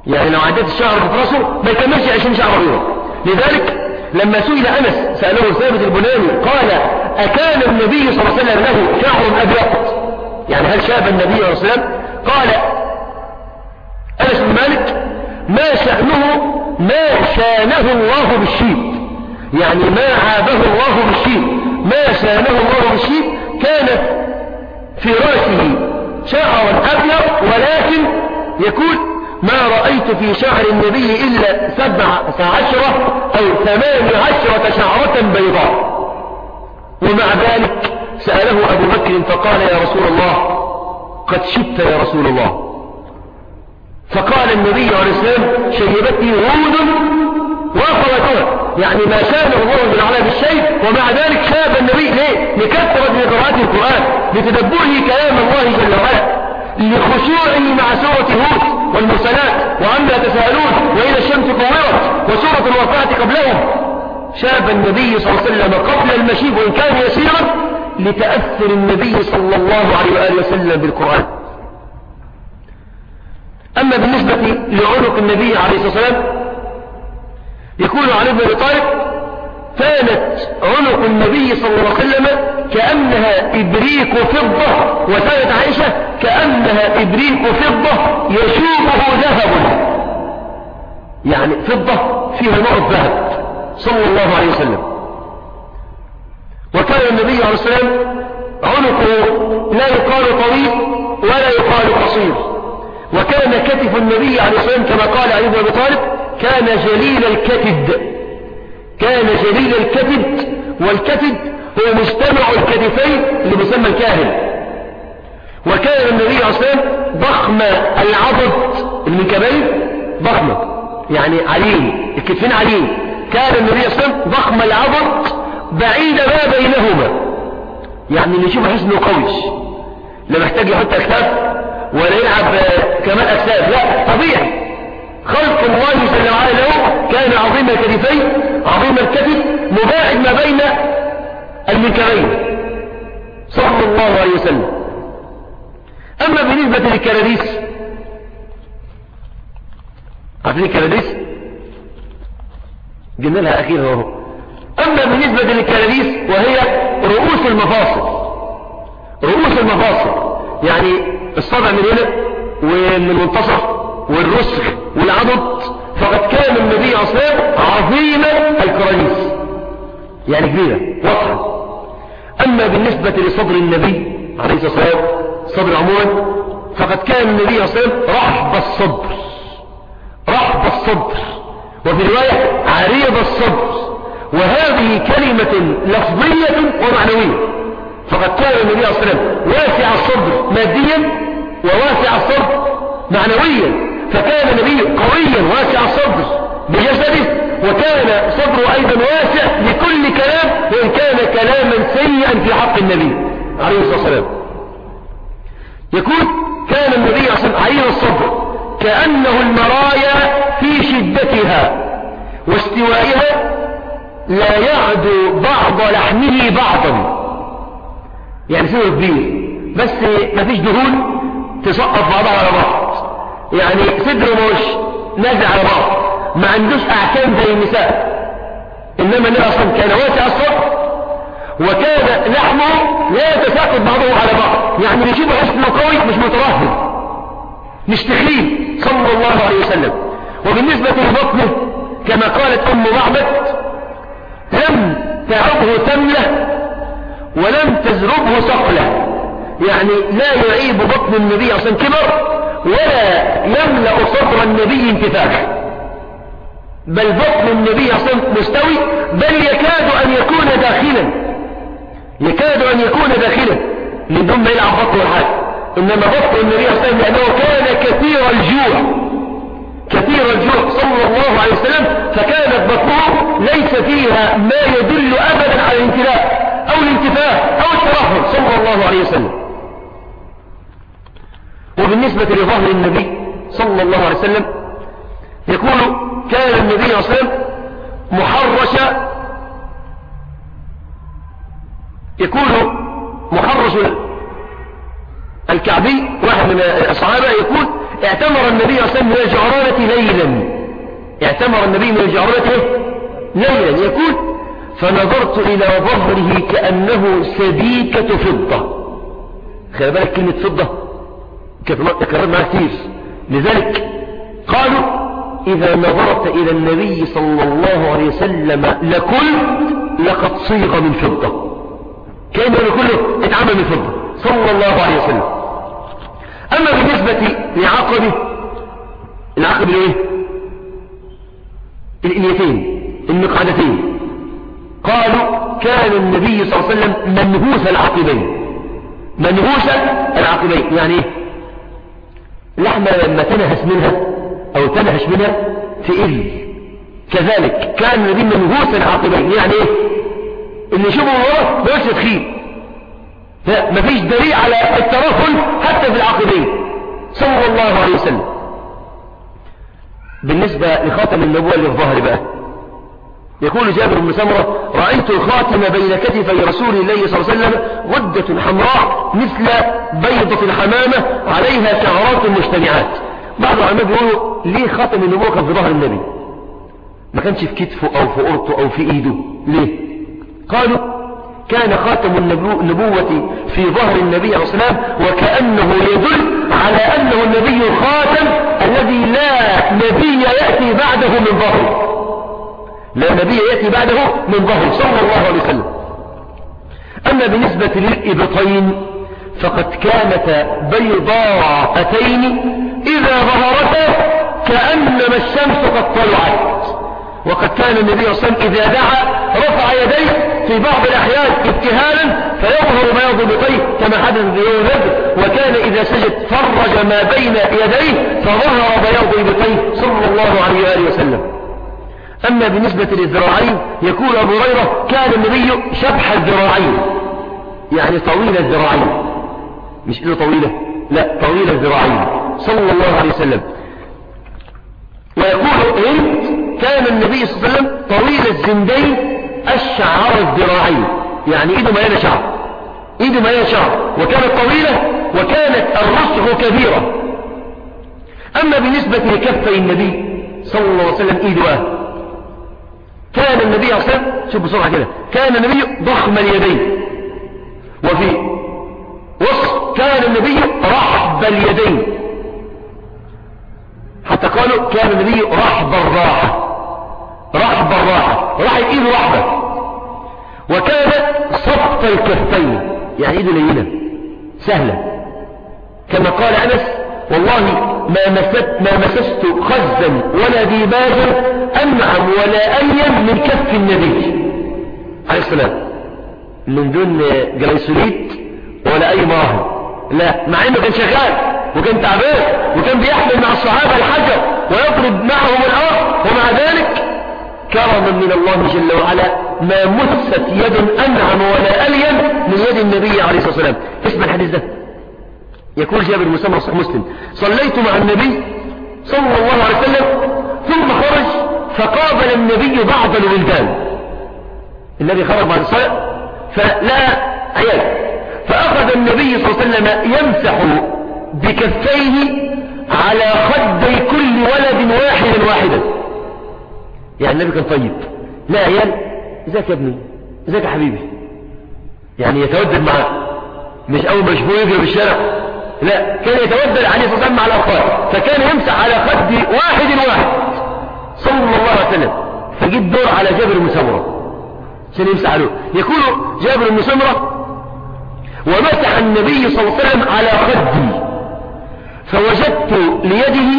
يعني لو عدت الشعر في رأسه ما يكملش عشرين شعرة بيضاء لذلك لما سئل أنس سأله ثابت البناني قال أكان النبي صلى الله عليه وسلم له شعر أبيض؟ يعني هل شاب النبي صلى الله عليه وسلم؟ قال أنس بن مالك ما شأنه ما شانه الله بالشيب. يعني ما عابه الله بالشيء ما شانه الله بالشيء كانت في رأسه شعر أبيض ولكن يقول ما رأيت في شعر النبي إلا سبع عشرة أو ثمان عشرة شعرة بيضاء. ومع ذلك سأله أبو بكر فقال يا رسول الله قد شبت يا رسول الله. فقال النبي عليه السلام شيبتني غود وأخواتها يعني ما شاء الله من على بالشيء ومع ذلك شاب النبي ليه لكثرة قراءة القرآن لتدبره كلام الله جل وعلا لخشوعه مع سورة هود. والمرسلات وعما تساءلون وإلى الشمس كورت وسورة الوفاة قبلهم. شاب النبي صلى الله عليه وسلم قبل المشيب وإن كان يسيرا لتأثر النبي صلى الله عليه وآله وسلم بالقرآن. أما بالنسبة لعنق النبي عليه الصلاة والسلام يكون علي بن طالب كانت عنق النبي صلى الله عليه وسلم كأنها إبريق فضة وكانت عائشة كأنها إبريق فضة يشوبه ذهب. يعني فضة فيها نوع ذهب صلى الله عليه وسلم. وكان النبي عليه السلام عنقه لا يقال طويل ولا يقال قصير. وكان كتف النبي عليه السلام كما قال علي بن أبي طالب كان جليل الكتد كان جليل الكتد والكتد هو مجتمع الكتفين اللي بيسمى الكاهن. وكان النبي عليه السلام ضخم العضد المنكبين ضخمة يعني عليم الكتفين عليم. كان النبي عليه السلام ضخم العضد بعيد ما بينهما. يعني اللي يشوف حسنه قوي. لا محتاج يحط أكتاف ولا يلعب كمان أكتاف. لا طبيعي. خلق الله جل وعلا له كان عظيم الكتفين عظيم الكتف مباعد ما بين المنكبين صلى الله عليه وسلم. أما بالنسبة للكراديس عارفين الكراديس؟ قلنا لها أخيرا اهو أما بالنسبة للكراديس وهي رؤوس المفاصل. رؤوس المفاصل. يعني الصدع من هنا ومن المنتصف والرسغ والعضد فقد كان النبي أصلا عظيم الكرانيس يعني كبيرة واضحة. أما بالنسبة لصدر النبي عليه الصلاة والسلام صدر عموما فقد كان النبي أصلا رحب الصدر. رحب الصدر. وفي رواية عريض الصدر. وهذه كلمة لفظية ومعنوية. فقد كان النبي صلى الله عليه وسلم واسع الصدر ماديا وواسع الصدر معنويا. فكان النبي قويا واسع الصدر بجسده وكان صدره أيضا واسع لكل كلام وإن كان كلاما سيئا في حق النبي عليه الصلاة والسلام. يقول كان النبي صلى الله عليه الصدر كأنه المرايا في شدتها واستوائها لا يعدو بعض لحمه بعضا. يعني سنه كبير. بس مفيش دهون تسقط بعضها على بعض. يعني صدره مش نازل على بعض. ما عندوش اعتام زي النساء. إنما النبي أصلا كان واسع الصدر وكان لحمه لا يتساقط بعضه على بعض. يعني يجيب حسنه قوي مش مترهب مش تخيل صلى الله عليه وسلم. وبالنسبة لبطنه كما قالت أم معبد لم تعبه تملة ولم تزربه صقلة. يعني لا يعيب بطن النبي أصلا كبر. ولا يملأ صدر النبي انتفاخ بل بطن النبي أصلا مستوي بل يكاد أن يكون داخلا. يكاد أن يكون داخلا. دون ما يلعب بطن الحاج إنما بطن النبي أصلا لأنه كان كثير الجوع. كثير الجوع صلى الله عليه وسلم فكانت بطنه ليس فيها ما يدل أبدا على الانتلاء أو الانتفاع أو الترهب صلى الله عليه وسلم. وبالنسبة لظهر النبي صلى الله عليه وسلم يقول كان النبي صلى الله عليه وسلم محرش يكون محرش الكعبي واحد من الصحابة يقول اعتمر النبي صلى الله عليه وسلم من الجعرانة ليلا. اعتمر النبي من الجعرانة ليلا. يقول فنظرت إلى ظهره كأنه سبيكة فضة. خلي بالك كلمة فضة. تكرر معها كثير. لذلك قالوا إذا نظرت إلى النبي صلى الله عليه وسلم لقلت لقد صيغ من فضة. كأنه كله اتعمل من فضة. صلى الله عليه وسلم. أما بالنسبة لعقبة العقب الايه الإليتين المقعدتين. قالوا كان النبي صلى الله عليه وسلم منهوس العقبين. منهوس العقبين يعني إيه؟ اللحمة لما تنهس منها أو تنهش منها تقل كذلك كان النبي منهوس العقبين يعني إيه؟ اللي يشوفه وراه ما يوجد تخيل مفيش دليل على الترهل حتى في العقبين صلى الله عليه وسلم. بالنسبة لخاتم النبوة اللي في ظهر بقى. يقول جابر بن سمرة رأيت الخاتم بين كتفي رسول الله صلى الله عليه وسلم غدة حمراء مثل بيضة الحمامة عليها شعرات مجتمعات. بعض العلماء بيقولوا ليه خاتم النبوة كان في ظهر النبي؟ ما كانش في كتفه أو في قرطه أو في إيده. ليه؟ قالوا كان خاتم النبوة في ظهر النبي عليه الصلاة وكأنه يدل على أنه النبي الخاتم الذي لا نبي يأتي بعده من ظهره. لا نبي يأتي بعده من ظهره صلى الله عليه وسلم. أما بالنسبة للإبطين فقد كانتا بيضاءتين إذا ظهرتا كأنما الشمس قد طلعت. وقد كان النبي صلى الله عليه وسلم إذا دعا رفع يديه في بعض الأحيان ابتهالا فيظهر بياض بطيه كما حدث في يوم الهجر وكان إذا سجد فرج ما بين يديه فظهر بياض بطيه صلى الله عليه وآله وسلم. أما بالنسبة للذراعين يقول أبو هريرة كان النبي شبح الذراعين يعني طويل الذراعين مش إذا طويلة لا طويل الذراعين صلى الله عليه وسلم. ويقول هند كان النبي صلى الله عليه وسلم طويل الزندين الشعر الذراعين يعني إيده مليانه شعر إيده مليانه شعر وكانت طويلة وكانت الرسغ كبيرة. أما بالنسبة لكفي النبي صلى الله عليه وسلم إيده آه كان النبي صلى الله عليه وسلم شوف بسرعة كده كان النبي ضخم اليدين. وفي وصف كان النبي رحب اليدين. حتى قالوا كان النبي رحب الراحة. رحب الراحة. راح ايده رحبة وكان صفت الكفين. يعني ايده لينة سهلة. كما قال أنس والله ما مست ما مسست خزا ولا ديباجا انعم ولا الين من كف النبي. عليه السلام. من دون جليسوليت ولا أي مراهن لا مع إنه كان شغال وكان تعبان وكان بيحمل مع الصحابة الحجر ويضرب معهم الأرض ومع ذلك كرما من الله جل وعلا ما مست يد أنعم ولا ألين من يد النبي عليه الصلاة والسلام. اسمع الحديث ده. يقول جابر مسمى صحيح مسلم. صليت مع النبي صلى الله عليه وسلم ثم خرج فقابل النبي بعض الولدان. النبي خرج بعد الصلاة فلا عيال. فأخذ النبي صلى الله عليه وسلم يمسح بكفيه على خدي كل ولد واحد واحدا. يعني النبي كان طيب. لا عيال ازيك يا ابني؟ ازيك يا حبيبي؟ يعني يتودد معاه. مش أول ما يشوفوه يجري في الشارع. لا كان يتودد عليه الصلاه والسلام مع الاطفال فكان يمسح على خد واحد واحد. صلى الله عليه وسلم. فجيت دور على جابر بن سمرة. عشان يمسح له. يقول جابر بن سمرة ومسح النبي صلى الله عليه وسلم على خدي فوجدت ليده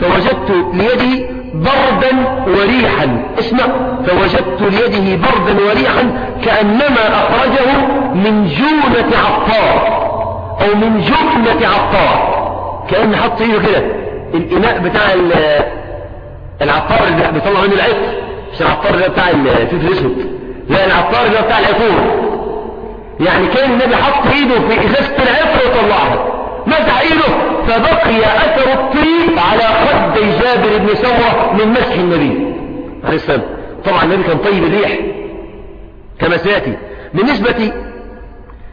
فوجدت ليده بردا وريحا. اسمع. فوجدت ليده بردا وريحا كأنما أخرجه من جونة عطار. أو من جبنة عطار. كأن حط إيده كده. الإناء بتاع العطار اللي بيطلع منه العطر. مش العطار اللي بتاع الفلفل الاسود لا العطار اللي بتاع العطور يعني كأن النبي حط إيده في إزازة العطر وطلعها. مسح إيده فبقي أثر الطريق على خد جابر بن سورة من مسح النبي عليه السلام. طبعا النبي كان طيب الريح كما سيأتي. بالنسبة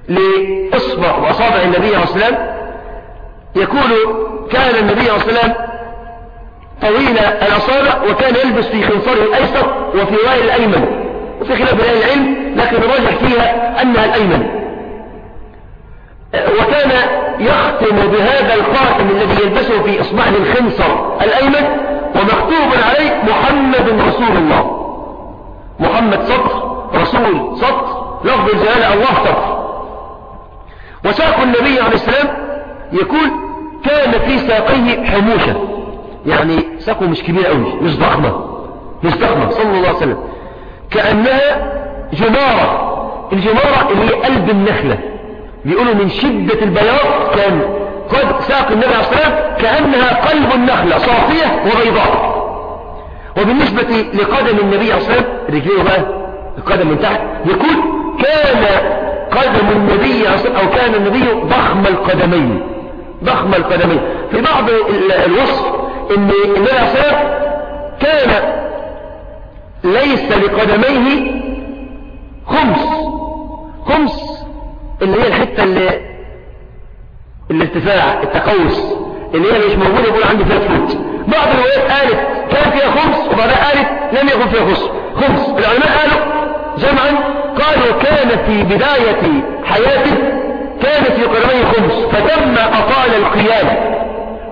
لإصبع وأصابع النبي عليه السلام يقول كان النبي عليه السلام طويل الأصابع وكان يلبس في خنصره الأيسر وفي رأي الأيمن. وفي خلاف أهل العلم لكن الراجح فيها أنها الأيمن. وكان يختم بهذا الخاتم الذي يلبسه في إصبعه الخنصر الأيمن ومكتوب عليه محمد رسول الله. محمد سطر رسول سطر لفظ الجلالة الله سطر وساق النبي عليه السلام يقول كان في ساقيه حموشة. يعني ساقه مش كبير قوي مش ضخمة مش ضخمة صلى الله عليه وسلم. كأنها جمارة. الجمارة اللي هي قلب النخلة. بيقولوا من شدة البياض كان قد ساق النبي عليه والسلام كأنها قلب النخلة صافية وبيضاء. وبالنسبة لقدم النبي عليه والسلام رجليه بقى القدم من تحت يقول كان قدم النبي أو كان النبي ضخم القدمين ضخم القدمين. في بعض الوصف ان النبي عليه كان ليس لقدميه خمس. خمس اللي هي الحتة اللي الارتفاع التقوس اللي هي مش موجودة يقول عندي فيها فوت بعض الروايات قالت كان فيها خمس وبعدها قالت لم يكن فيها خمس. خمس. العلماء قالوا جمعا قالوا كان في بداية حياته كان في قدميه خمس فتم أطال القيام.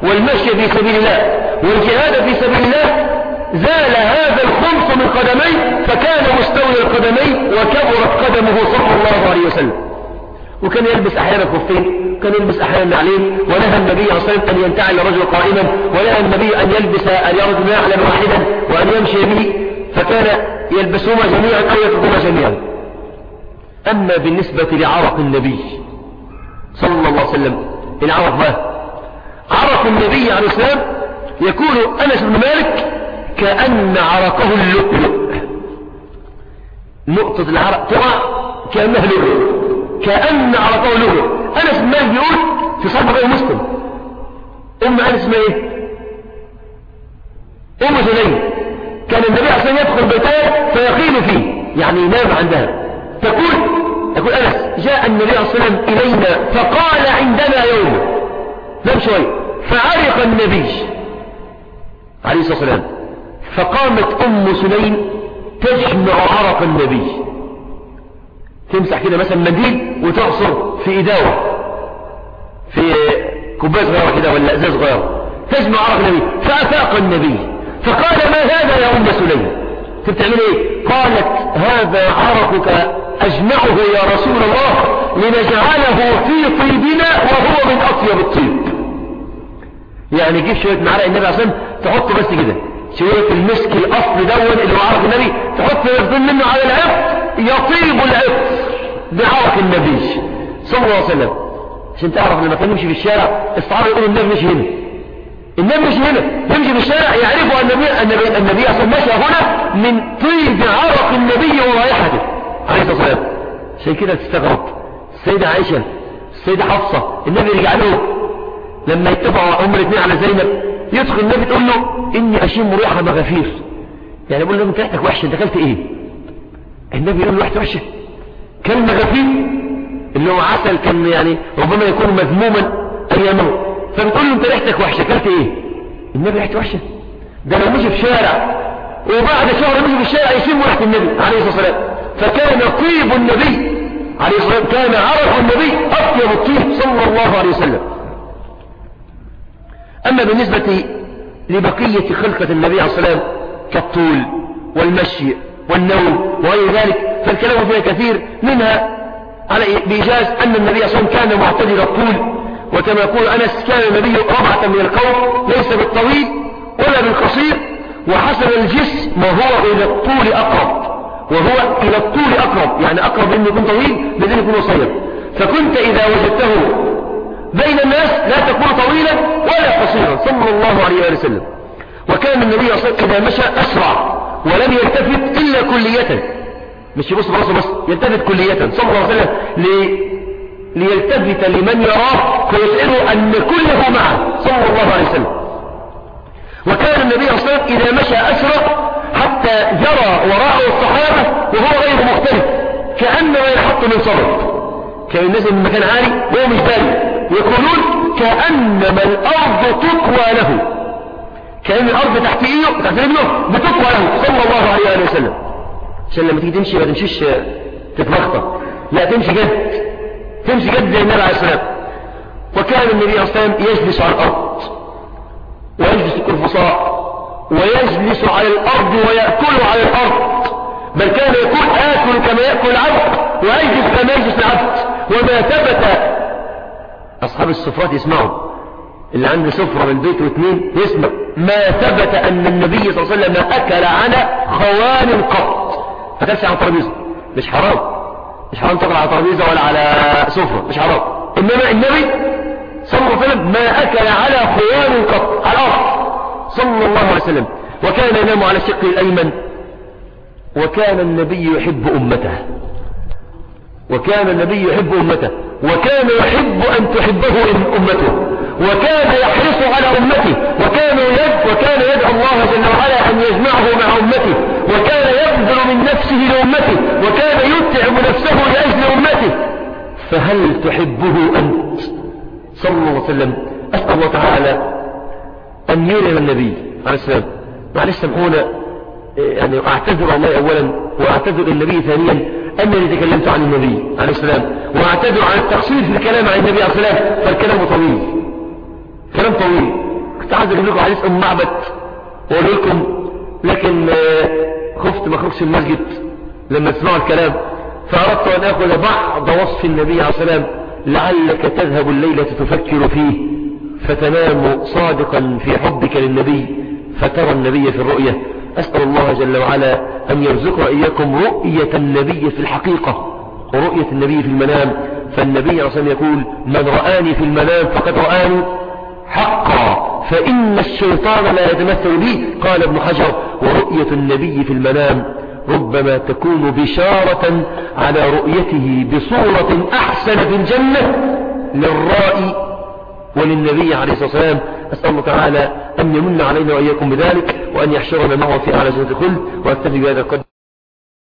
والمشي في سبيل الله والجهاد في سبيل الله زال هذا الخمس من قدميه فكان مستوي القدمين وكبرت قدمه صلى الله عليه وسلم. وكان يلبس أحيانا خفين كان يلبس أحيانا عليه ونهى النبي صلى الله عليه وسلم أن ينتعل الرجل قائما ونهى النبي أن يلبس أن يرد نعلا واحدا وأن يمشي به فكان يلبسهما جميعا أو يتركهما جميعا. أما بالنسبة لعرق النبي صلى الله عليه وسلم العرق ما؟ عرق النبي عليه السلام يكون أنس بن مالك كأن عرقه اللؤلؤ. نقطة العرق ترى كأنها لؤلؤ. كأن عرقه لؤلؤ. أنس بن مالك يقول في صحيح مسلم أم أنس ما إيه؟ أم زليم كان النبي عليه الصلاة يدخل بيتها فيقيل فيه يعني ينام عندها. تقول تقول أنس جاء النبي عليه الصلاة والسلام إلينا فقال عندنا يوم. نام شوي. فعرق النبي عليه الصلاة والسلام. فقامت أم سليم تجمع عرق النبي. تمسح كده مثلا منديل وتعصر في إداوة. في كوباية صغيرة كده ولا إزاز صغير تجمع عرق النبي. فأفاق النبي. فقال ما هذا يا أم سليم؟ تبتعمل إيه؟ قالت هذا عرقك أجمعه يا رسول الله لنجعله في طيبنا وهو من أطيب الطيب. يعني جيب شوية معلقة النبي عليه الصلاة تحطه بس كده. شوية المسك الأصل دون اللي هو عرق النبي تحط يفضل منه على العطر يطيب العطر بعرق النبي صلى الله عليه وسلم. عشان تعرف لما كان يمشي في الشارع الصحابة يقولوا النبي مش هنا. النبي مش هنا. يمشي في الشارع يعرفوا النبي النبي النبي أصلا ماشي هنا من طيب عرق النبي ورائحته عليه الصلاة والسلام. عشان كده تستغرب. السيدة عائشة السيدة حفصة النبي رجع له لما يتفقوا هم الاثنين على زينب يدخل النبي تقول له إني أشم ريحه مغافير. يعني يقول له أنت ريحتك وحشة انت اكلت إيه؟ النبي يقول له ريحتك وحشة. كان مغافير اللي هو عسل كان يعني ربما يكون مذموما أيامه. فبتقول له أنت ريحتك وحشة اكلت إيه؟ النبي ريحته وحشة. ده لو مشي في شارع وبعد شهر مشي في الشارع يشم ريحه النبي عليه الصلاة والسلام. فكان طيب النبي عليه الصلاة والسلام كان عرف النبي أطيب الطيب صلى الله عليه وسلم. أما بالنسبة لبقية خلقة النبي عليه الصلاة والسلام كالطول والمشي والنوم وغير ذلك فالكلام فيها كثير منها على بإيجاز أن النبي صلى الله عليه وسلم كان معتدل الطول. وكما يقول أنس كان النبي ربعة من القوم ليس بالطويل ولا بالقصير وحسن الجسم وهو إلى الطول أقرب. وهو إلى الطول أقرب يعني أقرب من يكون طويل من يكون قصير. فكنت إذا وجدته بين الناس لا تكون طويلا ولا قصيرا. صلى الله عليه وسلم. وكان النبي صلى الله عليه وسلم إذا مشى أسرع ولم يلتفت إلا كلية. مش يبص براسه بس يلتفت كلية. صلى الله عليه وسلم لي... ليلتفت لمن يراه فيشعره أن كله معه. صلى الله عليه وسلم. وكان النبي صلى الله عليه وسلم إذا مشى أسرع حتى جرى وراءه الصحابة وهو غير مختلف كأنما ينحط من صبر كأن الناس من مكان عالي وهو مش بالي يقولون كأنما الأرض تقوى له. كأن الأرض تحت إيه تحت رجله بتقوى له. صلى الله عليه وسلم. عشان لما تيجي تمشي ما تمشيش تتلخبط. لا تمشي جد. تمشي جد زي النبي عليه السلام. وكان النبي عليه الصلاة يجلس على الأرض. ويجلس القرفصاء ويجلس على الأرض ويأكل على الأرض. بل كان يقول آكل كما يأكل العبد وأجلس كما يجلس العبد وما ثبت أصحاب السفرات يسمعوا. اللي عنده سفرة من بيت واثنين يسمع. ما ثبت أن النبي صلى الله عليه وسلم أكل على خوان قط. فكلش على ترابيزة. مش حرام. مش حرام تأكل على ترابيزة ولا على سفرة. مش حرام. إنما النبي صلى الله عليه وسلم ما أكل على خوان قط. على الأرض. صلى الله عليه وسلم. وكان ينام على الشق الأيمن. وكان النبي يحب أمته. وكان النبي يحب أمته. وكان يحب أن تحبه أمته. وكان يحرص على أمته. وكان يد وكان يدعو الله جل وعلا أن يجمعه مع أمته. وكان يبذل من نفسه لأمته. وكان يتعب نفسه لأجل أمته. فهل تحبه أنت؟ صلى الله عليه وسلم. أسأل الله تعالى أن يرم النبي عليه السلام. معلش سامحونا يعني أعتذر الله أولا وأعتذر النبي ثانيا أنني تكلمت عن النبي عليه السلام. وأعتذر عن التقصير في الكلام عن النبي عليه السلام. فالكلام طويل. كلام طويل. كنت عايز أجيب لكم حديث أم معبد وأقول لكم لكن خفت ما أخرجش المسجد لما تسمعوا الكلام. فأردت أن أخذ بعض وصف النبي عليه السلام لعلك تذهب الليلة تفكر فيه. فتنام صادقا في حبك للنبي فترى النبي في الرؤية. أسأل الله جل وعلا أن يرزق إياكم رؤية النبي في الحقيقة ورؤية النبي في المنام. فالنبي عليه يقول من رآني في المنام فقد رآني حقا فإن الشيطان لا يتمثل بي. قال ابن حجر ورؤية النبي في المنام ربما تكون بشارة على رؤيته بصورة أحسن في الجنة للرائي وللنبي عليه الصلاة والسلام أسأل الله تعالى أن يمن علينا وإياكم بذلك وأن يحشرنا معه في أعلى جنة الخلد وأكتفي بهذا القدر.